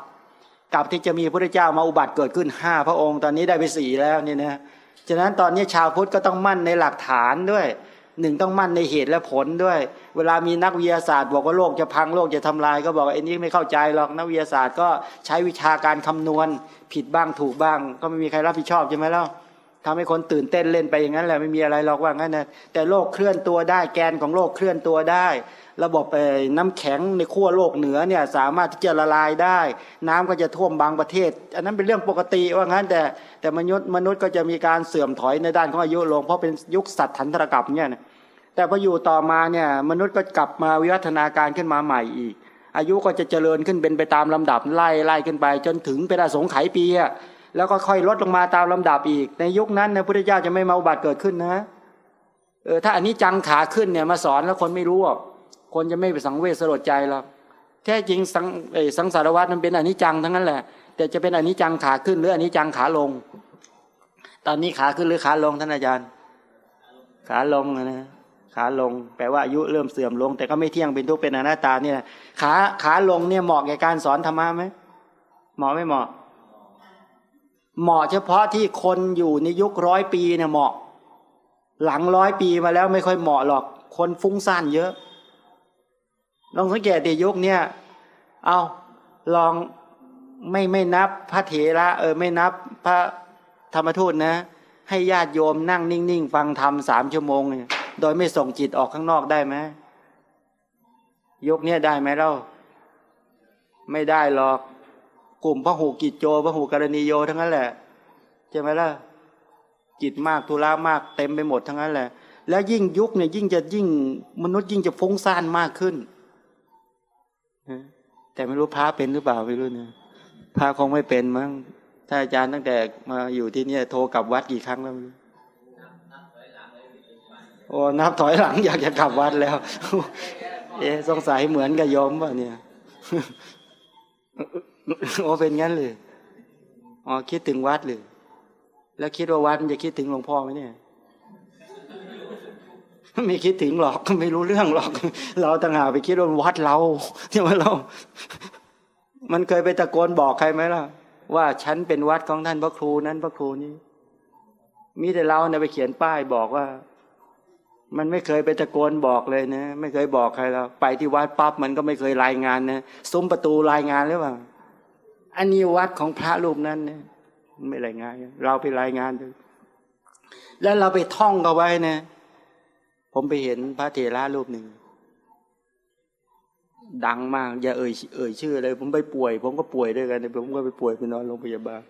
A: กับที่จะมีพระเจ้ามาอุบัติเกิดขึ้นห้าพระองค์ ตอนนี้ได้ไปสี่แล้วเนี่ยนะฉะนั้นตอนนี้ชาวพุทธก็ต้องมั่นในหลักฐานด้วยหนึ่งต้องมั่นในเหตุและผลด้วย เวลามีนักวิทยาศาสตร์ บอกว่าโลกจะพังโลกจะทำลาย ก็บอกไอ้นี้ไม่เข้าใจหรอกนักวิทยาศาสตร์ก็ใช้วิชาการคำนวณ ผิดบ้างถูกบ้าง ก็ไม่มีใครรับผิดชอบใช่ไหมล่ะทำให้คนตื่นเต้นเล่นไปอย่างนั้นแหละไม่มีอะไรหรอกว่างั้นนะแต่โลกเคลื่อนตัวได้แกนของโลกเคลื่อนตัวได้ ระบบน้ำแข็งในขั้วโลกเหนือเนี่ยสามารถที่จะละลายได้ น้ำก็จะท่วมบางประเทศ อันนั้นเป็นเรื่องปกติว่างั้นแต่แต่มนุษย์มนุษย์ก็จะมีการเสื่อมถอยในด้านของอายุลง เพราะเป็นยุคสัตว์ทันตรกับเนี่ยแต่พออยู่ต่อมาเนี่ยมนุษย์ก็กลับมาวิวัฒนาการขึ้นมาใหม่อีก อายุก็จะเจริญขึ้นเป็นไปตามลำดับไล่ไล่ขึ้นไป จนถึงเป็นอสงไขยปีอะแล้วก็ค่อยลดลงมาตามลำดับอีก ในยุคนั้นนะพุทธเจ้าจะไม่มาอุบัติเกิดขึ้นนะเออถ้าอันนี้จังขาขึ้นเนี่ยมาสอนแล้วคนไม่รู้อะ คนจะไม่ไปสังเวชสลดใจหรอกแท้จริงสังสังสารวัตมันเป็นอนิจจังทั้งนั้นแหละ แต่จะเป็นอนิจจังขาขึ้นหรืออนิจจังขาลง ตอนนี้ขาขึ้นหรือขาลงท่านอาจารย์ ขาลงนะขาลง แปลว่าอายุเริ่มเสื่อมลง แต่ก็ไม่เที่ยงเป็นทุกเป็นอนัตตาเนี่ยขาขาลงเนี่ยเหมาะแก่การสอนธรรมะไหมเหมาะไม่เหมาะ เหมาะเฉพาะที่คนอยู่ในยุคร้อยปีเนี่ยเหมาะ หลังร้อยปีมาแล้วไม่ค่อยเหมาะหรอก คนฟุ้งซ่านเยอะ ลองสังเกตในยุคเนี้ยเอาลองไม่ไม่นับพระเถระเออไม่นับพระธรรมทูตนะ ให้ญาติโยมนั่งนิ่งๆ ฟังธรรมสามชั่วโมง โดยไม่ส่งจิตออกข้างนอกได้ไหมยุคนี้ได้ไหมเล่าไม่ได้หรอก กลุ่มพระหูกิจโจพระหูกรณีโยทั้งนั้นแหละใช่ไหมล่ะจิตมากทุลามากเต็มไปหมดทั้งนั้นแหละ แล้วยิ่งยุคเนี่ยยิ่งจะยิ่งมนุษย์ยิ่งจะฟุ้งซ่านมากขึ้น แต่ไม่รู้พระเป็นหรือเปล่าไม่รู้เนี่ยพระคงไม่เป็นมั้งถ้าอาจารย์ตั้งแต่มาอยู่ที่นี่โทรกลับวัดกี่ครั้งแล้วโอ้นับถอยหลังอยากจะกลับวัดแล้ว เอ๊สงสัยเหมือนกับโยมป่ะเนี่ยโอ้เป็นงั้นเลยอ๋อคิดถึงวัดเลยแล้วคิดว่าวัดมันจะคิดถึงหลวงพ่อไหมเนี่ย ไม่คิดถึงหรอกไม่รู้เรื่องหรอก เราต่างหากไปคิดว่าวัดเราที่ว่าเรา มันเคยไปตะโกนบอกใครไหมล่ะ ว่าฉันเป็นวัดของท่านพระครูนั้นพระครูนี้ มีแต่เราเนี่ยไปเขียนป้ายบอกว่า มันไม่เคยไปตะโกนบอกเลยนะ ไม่เคยบอกใครแล้วไปที่วัดปั๊บมันก็ไม่เคยรายงานนะซุ้มประตูรายงานหรือเปล่าอันนี้วัดของพระรูปนั้นเนี่ยไม่รายงาน เราไปรายงานดูแล้วเราไปท่องกันไว้นะ ผมไปเห็นพระเถระรูปหนึ่ง ดังมาก อย่าเอ่ยเอ่ยชื่อเลย ผมไปป่วย ผมก็ป่วยด้วยกันผมก็ไปป่วยไปนอนโรงพยาบาล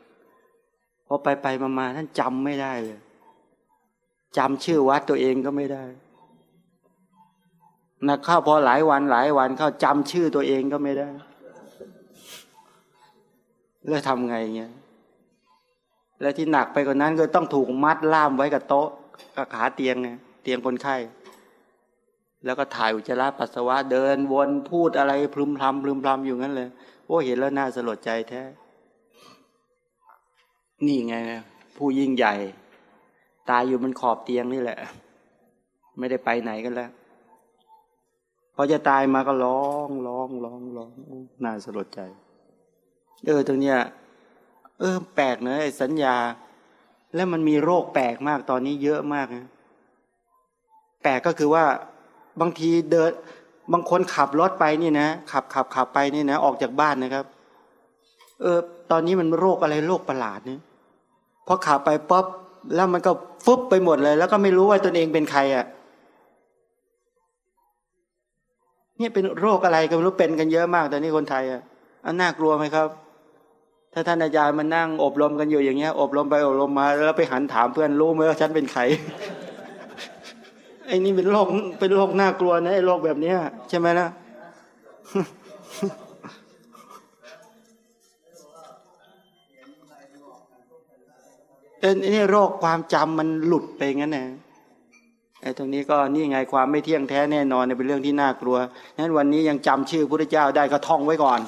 A: พอไปไปมามาท่านจำไม่ได้เลยจำชื่อวัดตัวเองก็ไม่ได้นะเข้าพอหลายวันหลายวันเข้าจำชื่อตัวเองก็ไม่ได้ แล้วทำไงเงี้ย แล้วที่หนักไปกว่านั้นก็ต้องถูกมัดล่ามไว้กับโต๊ะกับขาเตียงไง เตียงคนไข้ แล้วก็ถ่ายอุจจาระปัสสาวะเดินวนพูดอะไรพลุมพลำพลุมพลำอยู่งั้นเลยโอ้เห็นแล้วน่าสลดใจแท้ นี่ไงผู้ยิ่งใหญ่ ตายอยู่บนขอบเตียงนี่แหละ ไม่ได้ไปไหนกันแล้วพอจะตายมาก็ร้องร้องร้องร้องน่าสลดใจ เออตรงเนี้ยเออแปลกเนะไอ้สัญญา แล้วมันมีโรคแปลกมากตอนนี้เยอะมากนะ แปลกก็คือว่าบางทีเดินบางคนขับรถไปนี่นะขับขับขับไปนี่นะออกจากบ้านนะครับ เออ ตอนนี้มันโรคอะไรโรคประหลาดเนี่ยพอขับไปป๊อบแล้วมันก็ฟึบไปหมดเลย แล้วก็ไม่รู้ว่าตนเองเป็นใครอะ่ะเนี่ยเป็นโรคอะไรก็ไม่รู้เป็นกันเยอะมากตอนนี้คนไทยอะอันน่ากลัวไหมครับ ถ้าท่านอาจารย์มานั่งอบรมกันอยู่อย่างเงี้ย อบรมไปอบรมมา แล้วไปหันถามเพื่อนรู้ไหมว่าฉันเป็นใคร ไอ้นี่เป็นโรคเป็นโรคน่ากลัวนะไอ้โรคแบบเนี้ยใช่ไหมล่ะเอ็นนี่โรคความจำมันหลุดไปงั้นนะไอ้ตรงนี้ก็นี่ไงความไม่เที่ยงแท้แน่นอนเป็นเรื่องที่น่ากลัวนั้นวันนี้ยังจำชื่อพระเจ้าได้ก็ท่องไว้ก่อน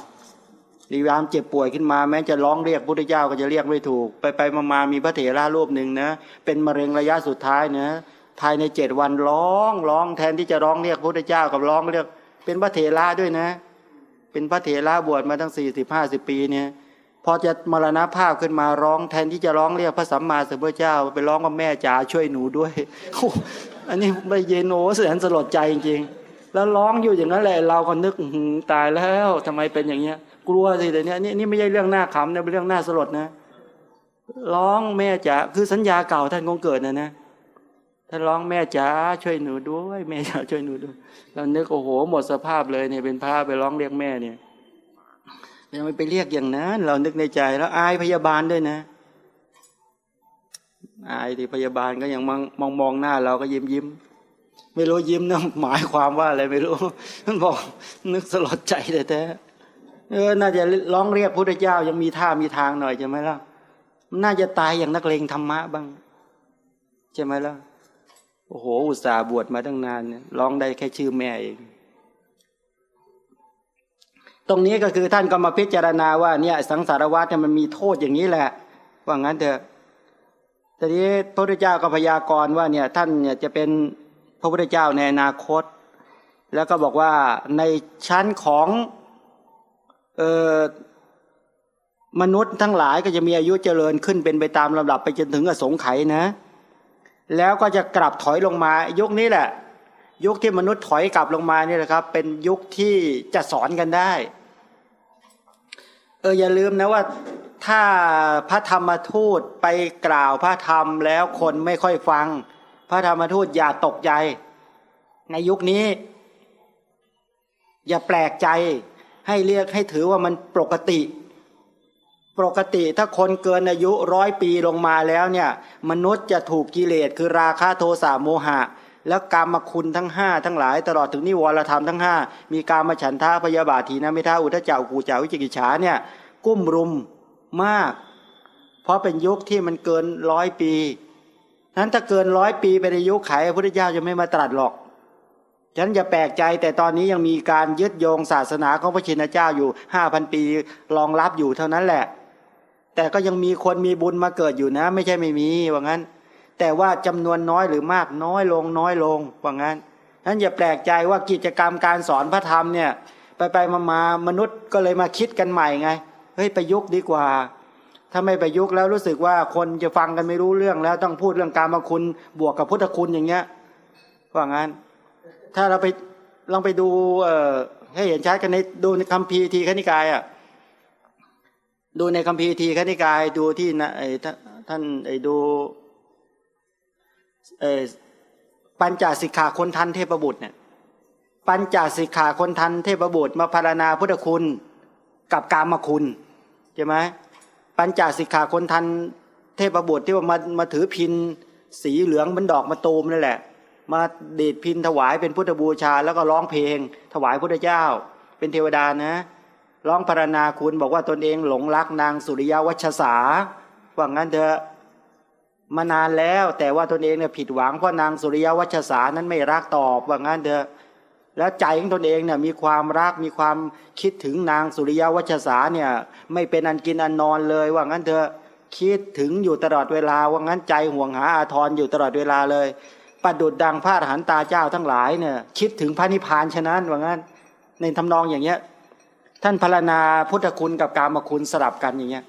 A: รีวามเจ็บป่วยขึ้นมาแม้จะร้องเรียกพระเจ้าก็จะเรียกไม่ถูก ไปไปมามามีพระเถระรูปหนึ่งนะ เป็นมะเร็งระยะสุดท้ายนะ ภายในเจ็ดวันร้องร้องแทนที่จะร้องเรียกพระเจ้ากับร้องเรียก เป็นพระเถระด้วยนะ เป็นพระเถระบวชมาตั้งสี่สิบห้าสิบปีเนี่ยพอจะมรณภาพขึ้นมาร้องแทนที่จะร้องเรียกพระสัมมาสัมพุทธเจ้าไปร้องว่าแม่จ๋าช่วยหนูด้วยอันนี้ไม่เย็นโอ้แสนสลดใจจริงๆ แล้วร้องอยู่อย่างนั้นแหละเราก็นึกตายแล้วทำไมเป็นอย่างเงี้ย กลัวสิแต่เนี้ยนี่นี่ไม่ใช่เรื่องหน้าขำนะเป็นเรื่องหน้าสลดนะ ร้องแม่จ๋าคือสัญญาเก่าท่านคงเกิดนะนะ ถ้าร้องแม่จ๋าช่วยหนูด้วยแม่จ๋าช่วยหนูด้วยเรานึกโอ้โห หมดสภาพเลยเนี่ยเป็นพระไปร้องเรียกแม่เนี่ยยังไม่ไปเรียกอย่างนั้น เรานึกในใจแล้วอายพยาบาลด้วยนะอายที่พยาบาลก็ยังมองมองมองหน้าเราก็ยิ้มยิ้มไม่รู้ยิ้มนะหมายความว่าอะไรไม่รู้มันบอกนึกสลดใจแต่แต่เออน่าจะร้องเรียกพระเจ้ายังมีท่ามีทางหน่อยใช่ไหมล่ะน่าจะตายอย่างนักเลงธรรมะบ้างใช่ไหมล่ะ โอ้โห อุตส่าห์บวชมาตั้งนานเนี่ยร้องได้แค่ชื่อแม่เอง ตรงนี้ก็คือท่านก็มาพิจารณาว่าเนี่ยสังสารวัฏเนี่ยมันมีโทษอย่างนี้แหละ ว่างั้นเถอะทีนี้พระพุทธเจ้าก็พยากรณ์ว่าเนี่ยท่านเนี่ยจะเป็นพระพุทธเจ้าในอนาคต แล้วก็บอกว่าในชั้นของเออมนุษย์ทั้งหลายก็จะมีอายุเจริญขึ้นเป็นไปตามลำดับไปจนถึงอสงไขยนะ แล้วก็จะกลับถอยลงมา ยุคนี้แหละ ยุคที่มนุษย์ถอยกลับลงมาเนี่แหละครับ เป็นยุคที่จะสอนกันได้ เอออย่าลืมนะว่าถ้าพระธรรมทูตไปกล่าวพระธรรมแล้วคนไม่ค่อยฟัง พระธรรมทูตอย่าตกใจ ในยุคนี้ อย่าแปลกใจให้เรียกให้ถือว่ามันปกติ ปกติถ้าคนเกินอายุร้อยปีลงมาแล้วเนี่ยมนุษย์จะถูกกิเลสคือราคะโทสะโมหะ แล้วกรรมคุณทั้งห้าทั้งหลาย ตลอดถึงนิวรธรรมทั้งห้ามีการมาฉันท่าพยาบาทีนะไม่ท่าอุทเจ้ากูเจ้าวิจิกิจฉาเนี่ยกุ้มรุมมาก เพราะเป็นยุคที่มันเกินร้อยปีนั้นถ้าเกินร้อยปีไปในยุคไขพระพุทธเจ้าจะไม่มาตรัสหรอกฉันจะแปลกใจแต่ตอนนี้ยังมีการยึดโยงศาสนาของพระชินเจ้าอยู่ห้าพันปีรองรับอยู่เท่านั้นแหละ แต่ก็ยังมีคนมีบุญมาเกิดอยู่นะ ไม่ใช่ไม่มีว่างั้น แต่ว่าจำนวนน้อยหรือมากน้อยลงน้อยลงว่างั้นนั้นอย่าแปลกใจว่ากิจกรรมการสอนพระธรรมเนี่ย ไปไปมามามนุษย์ก็เลยมาคิดกันใหม่ไงเฮ้ยประยุกต์ดีกว่า ถ้าไม่ประยุกต์แล้วรู้สึกว่าคนจะฟังกันไม่รู้เรื่องแล้วต้องพูดเรื่องการมาคุณบวกกับพุทธคุณอย่างเงี้ยว่างั้น ถ้าเราไปลองไปดูเอ่อให้เห็นชัดกันในดูในคัมภีร์ทีขณิกายอะ ดูในคัมภีร์ทีขณิกายดูที่นะไอ้ท่านไอ้ดูเออปัญจสิกขาคนทันเทพบุตรเนี่ยปัญจสิกขาคนทันเทพบุตรมาพารณาพุทธคุณกับกามคุณใช่ไหมปัญจสิกขาคนทันเทพบุตรที่ว่ามามาถือพินสีเหลืองเหมันดอกมาตูมนั่นแหละ มาเดชพินถวายเป็นพุทธบูชา แล้วก็ร้องเพลง ถวายพุทธเจ้า เป็นเทวดานะ ร้องพารณาคุณบอกว่าตนเองหลงรักนางสุริยวัชสาว่างั้นเถอะมานานแล้ว แต่ว่าตนเองเนี่ยผิดหวังเพราะนางสุริยวัชสานั้นไม่รักตอบว่างั้นเถอะแล้วใจของตนเองเนี่ยมีความรักมีความคิดถึงนางสุริยวัชสาเนี่ย ไม่เป็นอันกินอันนอนเลยว่างั้นเถอะคิดถึงอยู่ตลอดเวลาว่างั้นใจห่วงหาอาทรอยู่ตลอดเวลาเลยประดุดดังพระอรหันตาเจ้าทั้งหลายเนี่ยคิดถึงพระนิพพานฉะนั้นว่างั้น ในทำนองอย่างเงี้ย ท่านพรณนาพุทธคุณกับกามคุณสลับกันอย่างเงี้ย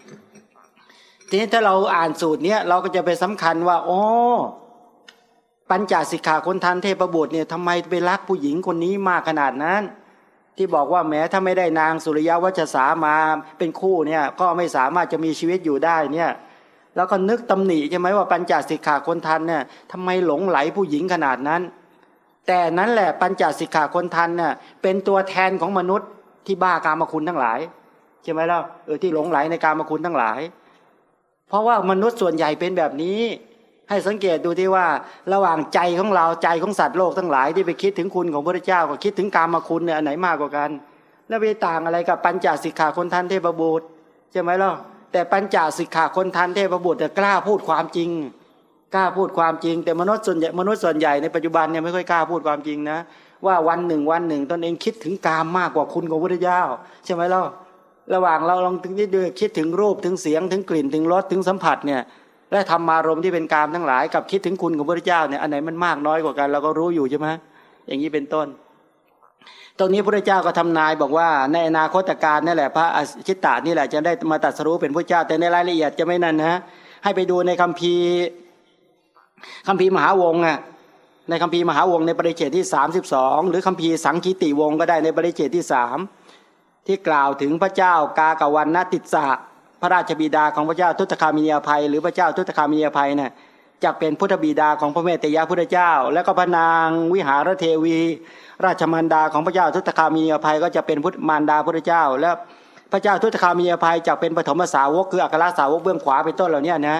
A: ทีนี้ถ้าเราอ่านสูตรเนี้ยเราก็จะไปสำคัญว่าโอ้ปัญจสิกขาคนทันเทพบุตรเนี่ยทำไมไปรักผู้หญิงคนนี้มากขนาดนั้น ที่บอกว่าแม้ถ้าไม่ได้นางสุริยวัชสามาเป็นคู่เนี่ยก็ไม่สามารถจะมีชีวิตอยู่ได้เนี่ยแล้วก็นึกตำหนิใช่ไหมว่าปัญจสิกขาคนทันเนี่ยทำไมหลงไหลผู้หญิงขนาดนั้น แต่นั้นแหละปัญจสิกขาคนทันเนี่ยเป็นตัวแทนของมนุษย์ ที่บ้ากามคุณทั้งหลายใช่ไหมล่ะเออที่หลงไหลในกามคุณทั้งหลาย เพราะว่ามนุษย์ส่วนใหญ่เป็นแบบนี้ ให้สังเกตดูที่ว่าระหว่างใจของเราใจของสัตว์โลกทั้งหลาย ที่ไปคิดถึงคุณของพระเจ้ากับคิดถึงกามคุณเนี่ยอันไหนมากกว่ากันแล้วไปต่างอะไรกับปัญจสิกขาคนทันเทพบุตรใช่ไหมล่ะแต่ปัญจสิกขาคนทันเทพบุตรกล้าพูดความจริงกล้าพูดความจริง แต่มนุษย์ส่วนใหญ่มนุษย์ส่วนใหญ่ในปัจจุบันเนี่ยไม่ค่อยกล้าพูดความจริงนะ ว่าวันหนึ่งวันหนึ่งตนเองคิดถึงกามมากกว่าคุณของพระเจ้า ใช่ไหมล่ะระหว่างเราลองถึงที่ดูคิดถึงรูปถึงเสียงถึงกลิ่นถึงรสถึงสัมผัสเนี่ยและธรรมารมที่เป็นกามทั้งหลาย กับคิดถึงคุณของพระเจ้าเนี่ยอันไหนมันมากน้อยกว่ากันเราก็รู้อยู่ใช่ไหมอย่างนี้เป็นต้น ตรงนี้พระเจ้าก็ทำนายบอกว่าในอนาคตการนี่แหละพระอชิตตานี่แหละจะได้มาตัดสรู้เป็นพระเจ้า แต่ในรายละเอียดจะไม่นั่นนะให้ไปดูในคัมภีร์คัมภีร์มหาวงอะ ในคัมภีร์มหาวงในปริเจตที่ 32 หรือคัมภีร์สังคีติวงก็ได้ในปริเจตที่สามที่กล่าวถึงพระเจ้ากากวันนติสะพระราชบิดาของพระเจ้าทุตคามินีอภัย หรือพระเจ้าทุตคามินีอภัยเนี่ยจะเป็นพุทธบิดาของพระเมตยาพุทธเจ้า แล้วก็พระนางวิหารเทวี ราชมารดาของพระเจ้าทุตคามีอภัยก็จะเป็นพุทธมารดาพุทธเจ้า แล้วพระเจ้าทุตคามีอภัยจะเป็นปฐมสาวกคืออัครสาวกเบื้องขวาเป็นต้นเหล่านี้นะ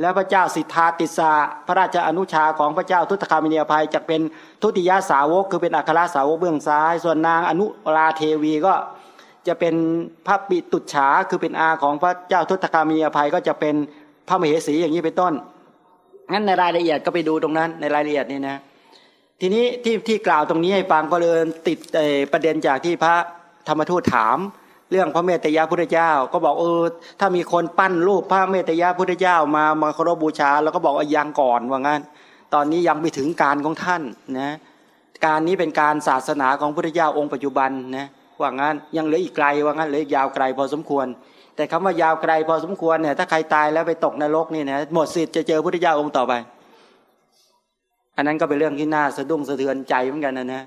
A: แล้วพระเจ้าสิทธาติสาพระราชอนุชาของพระเจ้าทุตคามินีอภัยจะเป็นทุติยาสาวก คือเป็นอัครสาวกเบื้องซ้าย ส่วนนางอนุราเทวีก็จะเป็นพระปิตุฉาคือเป็นอาของพระเจ้าทุตคามีอภัยก็จะเป็นพระมเหสีอย่างนี้เป็นต้นงั้นในรายละเอียดก็ไปดูตรงนั้นในรายละเอียดนี่นะ ทีนี้ที่ที่กล่าวตรงนี้ให้ฟังก็เลยติดประเด็นจากที่พระธรรมทูตถาม เรื่องพระเมตยาพุทธเจ้า ก็บอกเออ ถ้ามีคนปั้นรูปพระเมตยาพุทธเจ้ามามาเคารพบูชา แล้วก็บอกว่ายังก่อนว่างั้น ตอนนี้ยังไม่ถึงการของท่านนะการนี้เป็นการศาสนาของพุทธเจ้าองค์ปัจจุบันนะว่างั้นยังเหลืออีกไกลว่างั้นเหลือยาวไกลพอสมควร แต่คำว่ายาวไกลพอสมควรเนี่ยถ้าใครตายแล้วไปตกนรกนี่นะหมดสิทธิ์จะเจอพุทธเจ้าองค์ต่อไป อันนั้นก็เป็นเรื่องที่น่าสะดุ้งสะเทือนใจเหมือนกันนะนะ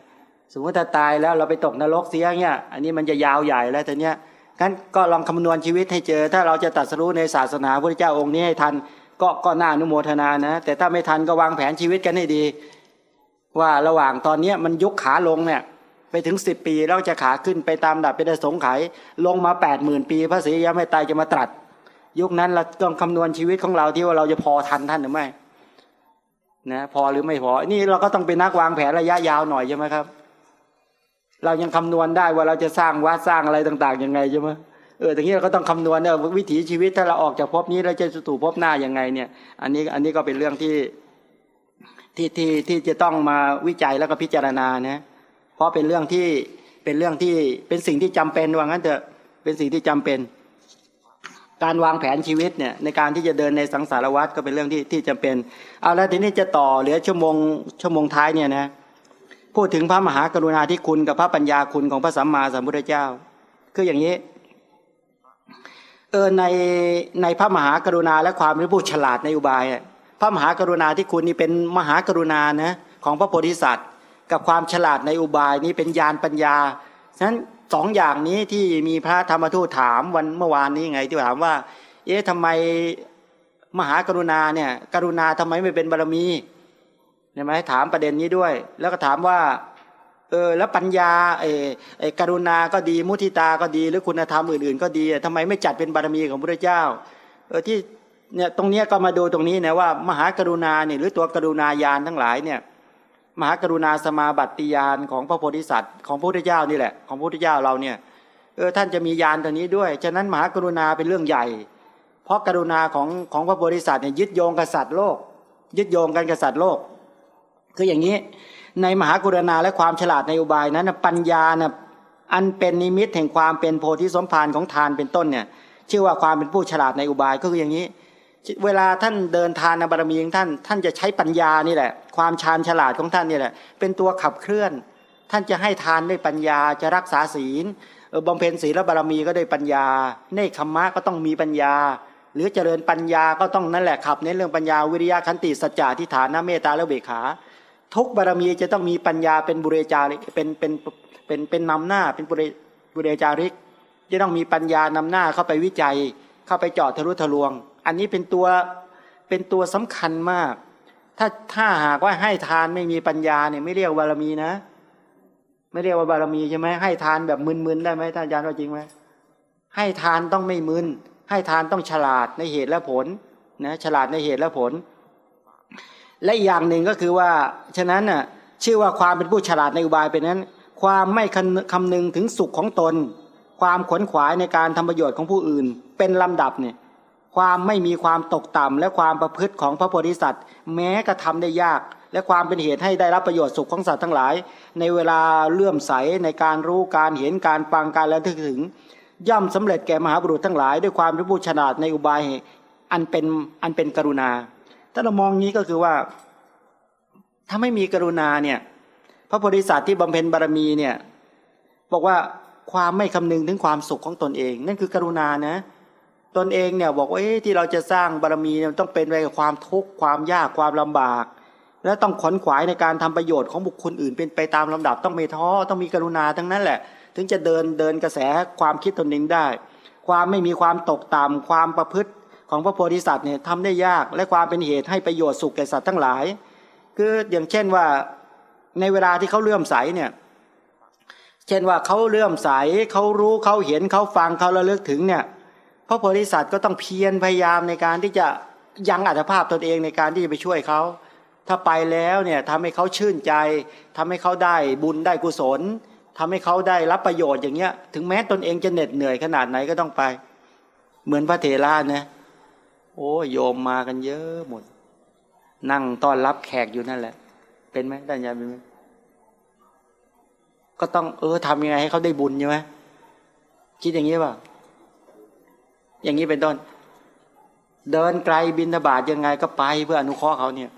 A: สมมติถ้าตายแล้วเราไปตกนรกเสียเนี่ย อันนี้มันจะยาวใหญ่แล้วแต่เนี้ยงั้นก็ลองคำนวณชีวิตให้เจอ ถ้าเราจะตัดสรู้ในศาสนาพระเจ้าองค์นี้ให้ทันก็ก็น่าอนุโมทนานะ แต่ถ้าไม่ทันก็วางแผนชีวิตกันให้ดี ว่าระหว่างตอนเนี้ยมันยุกขาลงเนี่ยไปถึงสิบปีเราจะขาขึ้นไปตามดับไปได้สงไขลงมาแปดหมื่นปี พระศรียะไม่ตายจะมาตรัส ยุคนั้นเราต้องคำนวณชีวิตของเราที่ว่าเราจะพอทันท่านหรือไม่นะพอหรือไม่พอ นี่เราก็ต้องเป็นนักวางแผนระยะยาวหน่อยใช่ไหมครับ เรายังคำนวณได้ว่าเราจะสร้างวัดสร้างอะไรต่างๆยังไงใช่ไหมเออตรงนี้เราก็ต้องคำนวณเนี่ยวิถีชีวิตถ้าเราออกจากภพนี้เราจะสู่ภพหน้ายังไงเนี่ย อันนี้อันนี้ก็เป็นเรื่องที่ที่ที่ที่จะต้องมาวิจัยแล้วก็พิจารณานะเพราะเป็นเรื่องที่เป็นเรื่องที่เป็นสิ่งที่จำเป็นว่างั้นเถอะเป็นสิ่งที่จำเป็น การวางแผนชีวิตเนี่ยในการที่จะเดินในสังสารวัฏก็เป็นเรื่องที่ที่จำเป็นเอาแล้วทีนี้จะต่อเหลือชั่วโมงชั่วโมงท้ายเนี่ยนะ พูดถึงพระมหากรุณาธิคุณกับพระปัญญาคุณของพระสัมมาสัมพุทธเจ้า คืออย่างนี้เออในในพระมหากรุณาและความเป็นผู้ฉลาดในอุบายพระมหากรุณาธิคุณนี่เป็นมหากรุณานะของพระโพธิสัตว์ กับความฉลาดในอุบายนี้เป็นญาณปัญญาฉะนั้นสองอย่างนี้ที่มีพระธรรมทูตถามวันเมื่อวานนี้ไงที่ถามว่า เอ๊ะทำไมมหากรุณาเนี่ยกรุณาทำไมไม่เป็นบารมี เห็นไหมถามประเด็นนี้ด้วย แล้วก็ถามว่าเออแล้วปัญญาเออไอกรุณาก็ดีมุทิตาก็ดีหรือคุณธรรมอื่นๆ ก็ดีทำไมไม่จัดเป็นบารมีของพระเจ้าเออที่เนี่ยตรงนี้ก็มาดูตรงนี้นะว่ามหากรุณาเนี่ยหรือตัวกรุณาญาณทั้งหลายเนี่ยมหากรุณาสมาบัติญาณของพระโพธิสัตว์ของพระพุทธเจ้านี่แหละของพระพุทธเจ้าเราเนี่ยเออท่านจะมีญาณตัวนี้ด้วยฉะนั้นมหากรุณาเป็นเรื่องใหญ่ เพราะกรุณาของของพระโพธิสัตว์เนี่ยยึดโยงกษัตริย์โลก ยึดโยงกันกษัตริย์โลก คืออย่างนี้ ในมหากรุณาและความฉลาดในอุบายนั้นปัญญานะอันเป็นนิมิตแห่งความเป็นโพธิสมภารของทานเป็นต้นเนี่ยชื่อว่าความเป็นผู้ฉลาดในอุบายก็คืออย่างนี้ เวลาท่านเดินทานบารมีของท่าน ท่านจะใช้ปัญญานี่แหละ ความชาญฉลาดของท่านนี่แหละ เป็นตัวขับเคลื่อน ท่านจะให้ทานด้วยปัญญาจะรักษาศีลบำเพ็ญศีลบารมีก็ด้วยปัญญาเนคขมมะก็ต้องมีปัญญา หรือเจริญปัญญาก็ต้องนั่นแหละขับเน้นเรื่องปัญญาวิริยะขันติสัจจะทิฏฐานเมตตาและเบกขา ทุกบารมีจะต้องมีปัญญาเป็นบุเรจาริเป็นเป็นเป็นเป็นนำหน้าเป็นบุเรบุเรจาริก จะต้องมีปัญญานำหน้าเข้าไปวิจัย เข้าไปเจาะทะลุทะลวง อันนี้เป็นตัวเป็นตัวสำคัญมาก ถ้าถ้าหากว่าให้ทานไม่มีปัญญาเนี่ยไม่เรียกบารมีนะ ไม่เรียกว่าบารมีใช่ไหมให้ทานแบบมึนๆได้ไหมท่านอาจารย์ว่าจริงไหมให้ทานต้องไม่มึนให้ทานต้องฉลาดในเหตุและผลนะฉลาดในเหตุและผล และอีกอย่างหนึ่งก็คือว่าฉะนั้นน่ะชื่อว่าความเป็นผู้ฉลาดในอุบายเป็นนั้น ความไม่คำนึงถึงสุขของตน ความขวนขวายในการทำประโยชน์ของผู้อื่น เป็นลำดับเนี่ยความไม่มีความตกต่ำและความประพฤติของพระโพธิสัตว์ แม้กระทาได้ยาก และความเป็นเหตุให้ได้รับประโยชน์สุขของสัตว์ทั้งหลาย ในเวลาเลื่อมใสในการรู้การเห็นการฟังการและถึง ย่อมสำเร็จแก่มหาบุรุษทั้งหลาย ด้วยความเป็นผู้ฉลาดในอุบายอันเป็นอันเป็นกรุณา ถ้าเรามองนี้ก็คือว่า ถ้าไม่มีกรุณาเนี่ย พระโพธิสัตว์ที่บำเพ็ญบารมีเนี่ย บอกว่าความไม่คำนึงถึงความสุขของตนเอง นั่นคือกรุณานะ ตนเองเนี่ยบอกว่าที่เราจะสร้างบารมีต้องเป็นไปกับความทุกข์ความยากความลำบาก และต้องขนขวายในการทำประโยชน์ของบุคคลอื่น เป็นไปตามลำดับต้องไม่ท้อต้องมีกรุณาทั้งนั้นแหละ ถึงจะเดินเดินกระแสความคิดตนเองได้ ความไม่มีความตกต่ำความประพฤติ ของพระโพธิสัตว์เนี่ยทำได้ยากและความเป็นเหตุให้ประโยชน์สุขแก่สัตว์ทั้งหลาย คืออย่างเช่นว่าในเวลาที่เขาเลื่อมใสเนี่ยเช่นว่าเขาเลื่อมใสเขารู้เขาเห็นเขาฟังเขาระลึกถึงเนี่ยพระโพธิสัตว์ก็ต้องเพียรพยายามในการที่จะยังอัตภาพตนเองในการที่จะไปช่วยเขาถ้าไปแล้วเนี่ยทำให้เขาชื่นใจทำให้เขาได้บุญได้กุศลทำให้เขาได้รับประโยชน์อย่างเงี้ย ถึงแม้ตนเองจะเหน็ดเหนื่อยขนาดไหนก็ต้องไป เหมือนพระเถระนะ โอ้โยมมากันเยอะหมด นั่งต้อนรับแขกอยู่นั่นแหละ เป็นไหมได้ยังเป็นไหมก็ต้องเออทำยังไงให้เขาได้บุญใช่ไหมคิดอย่างนี้ป่ะอย่างนี้เป็นต้น เดินไกลบินทบาทยังไงก็ไปเพื่ออนุเคราะห์เขาเนี่ย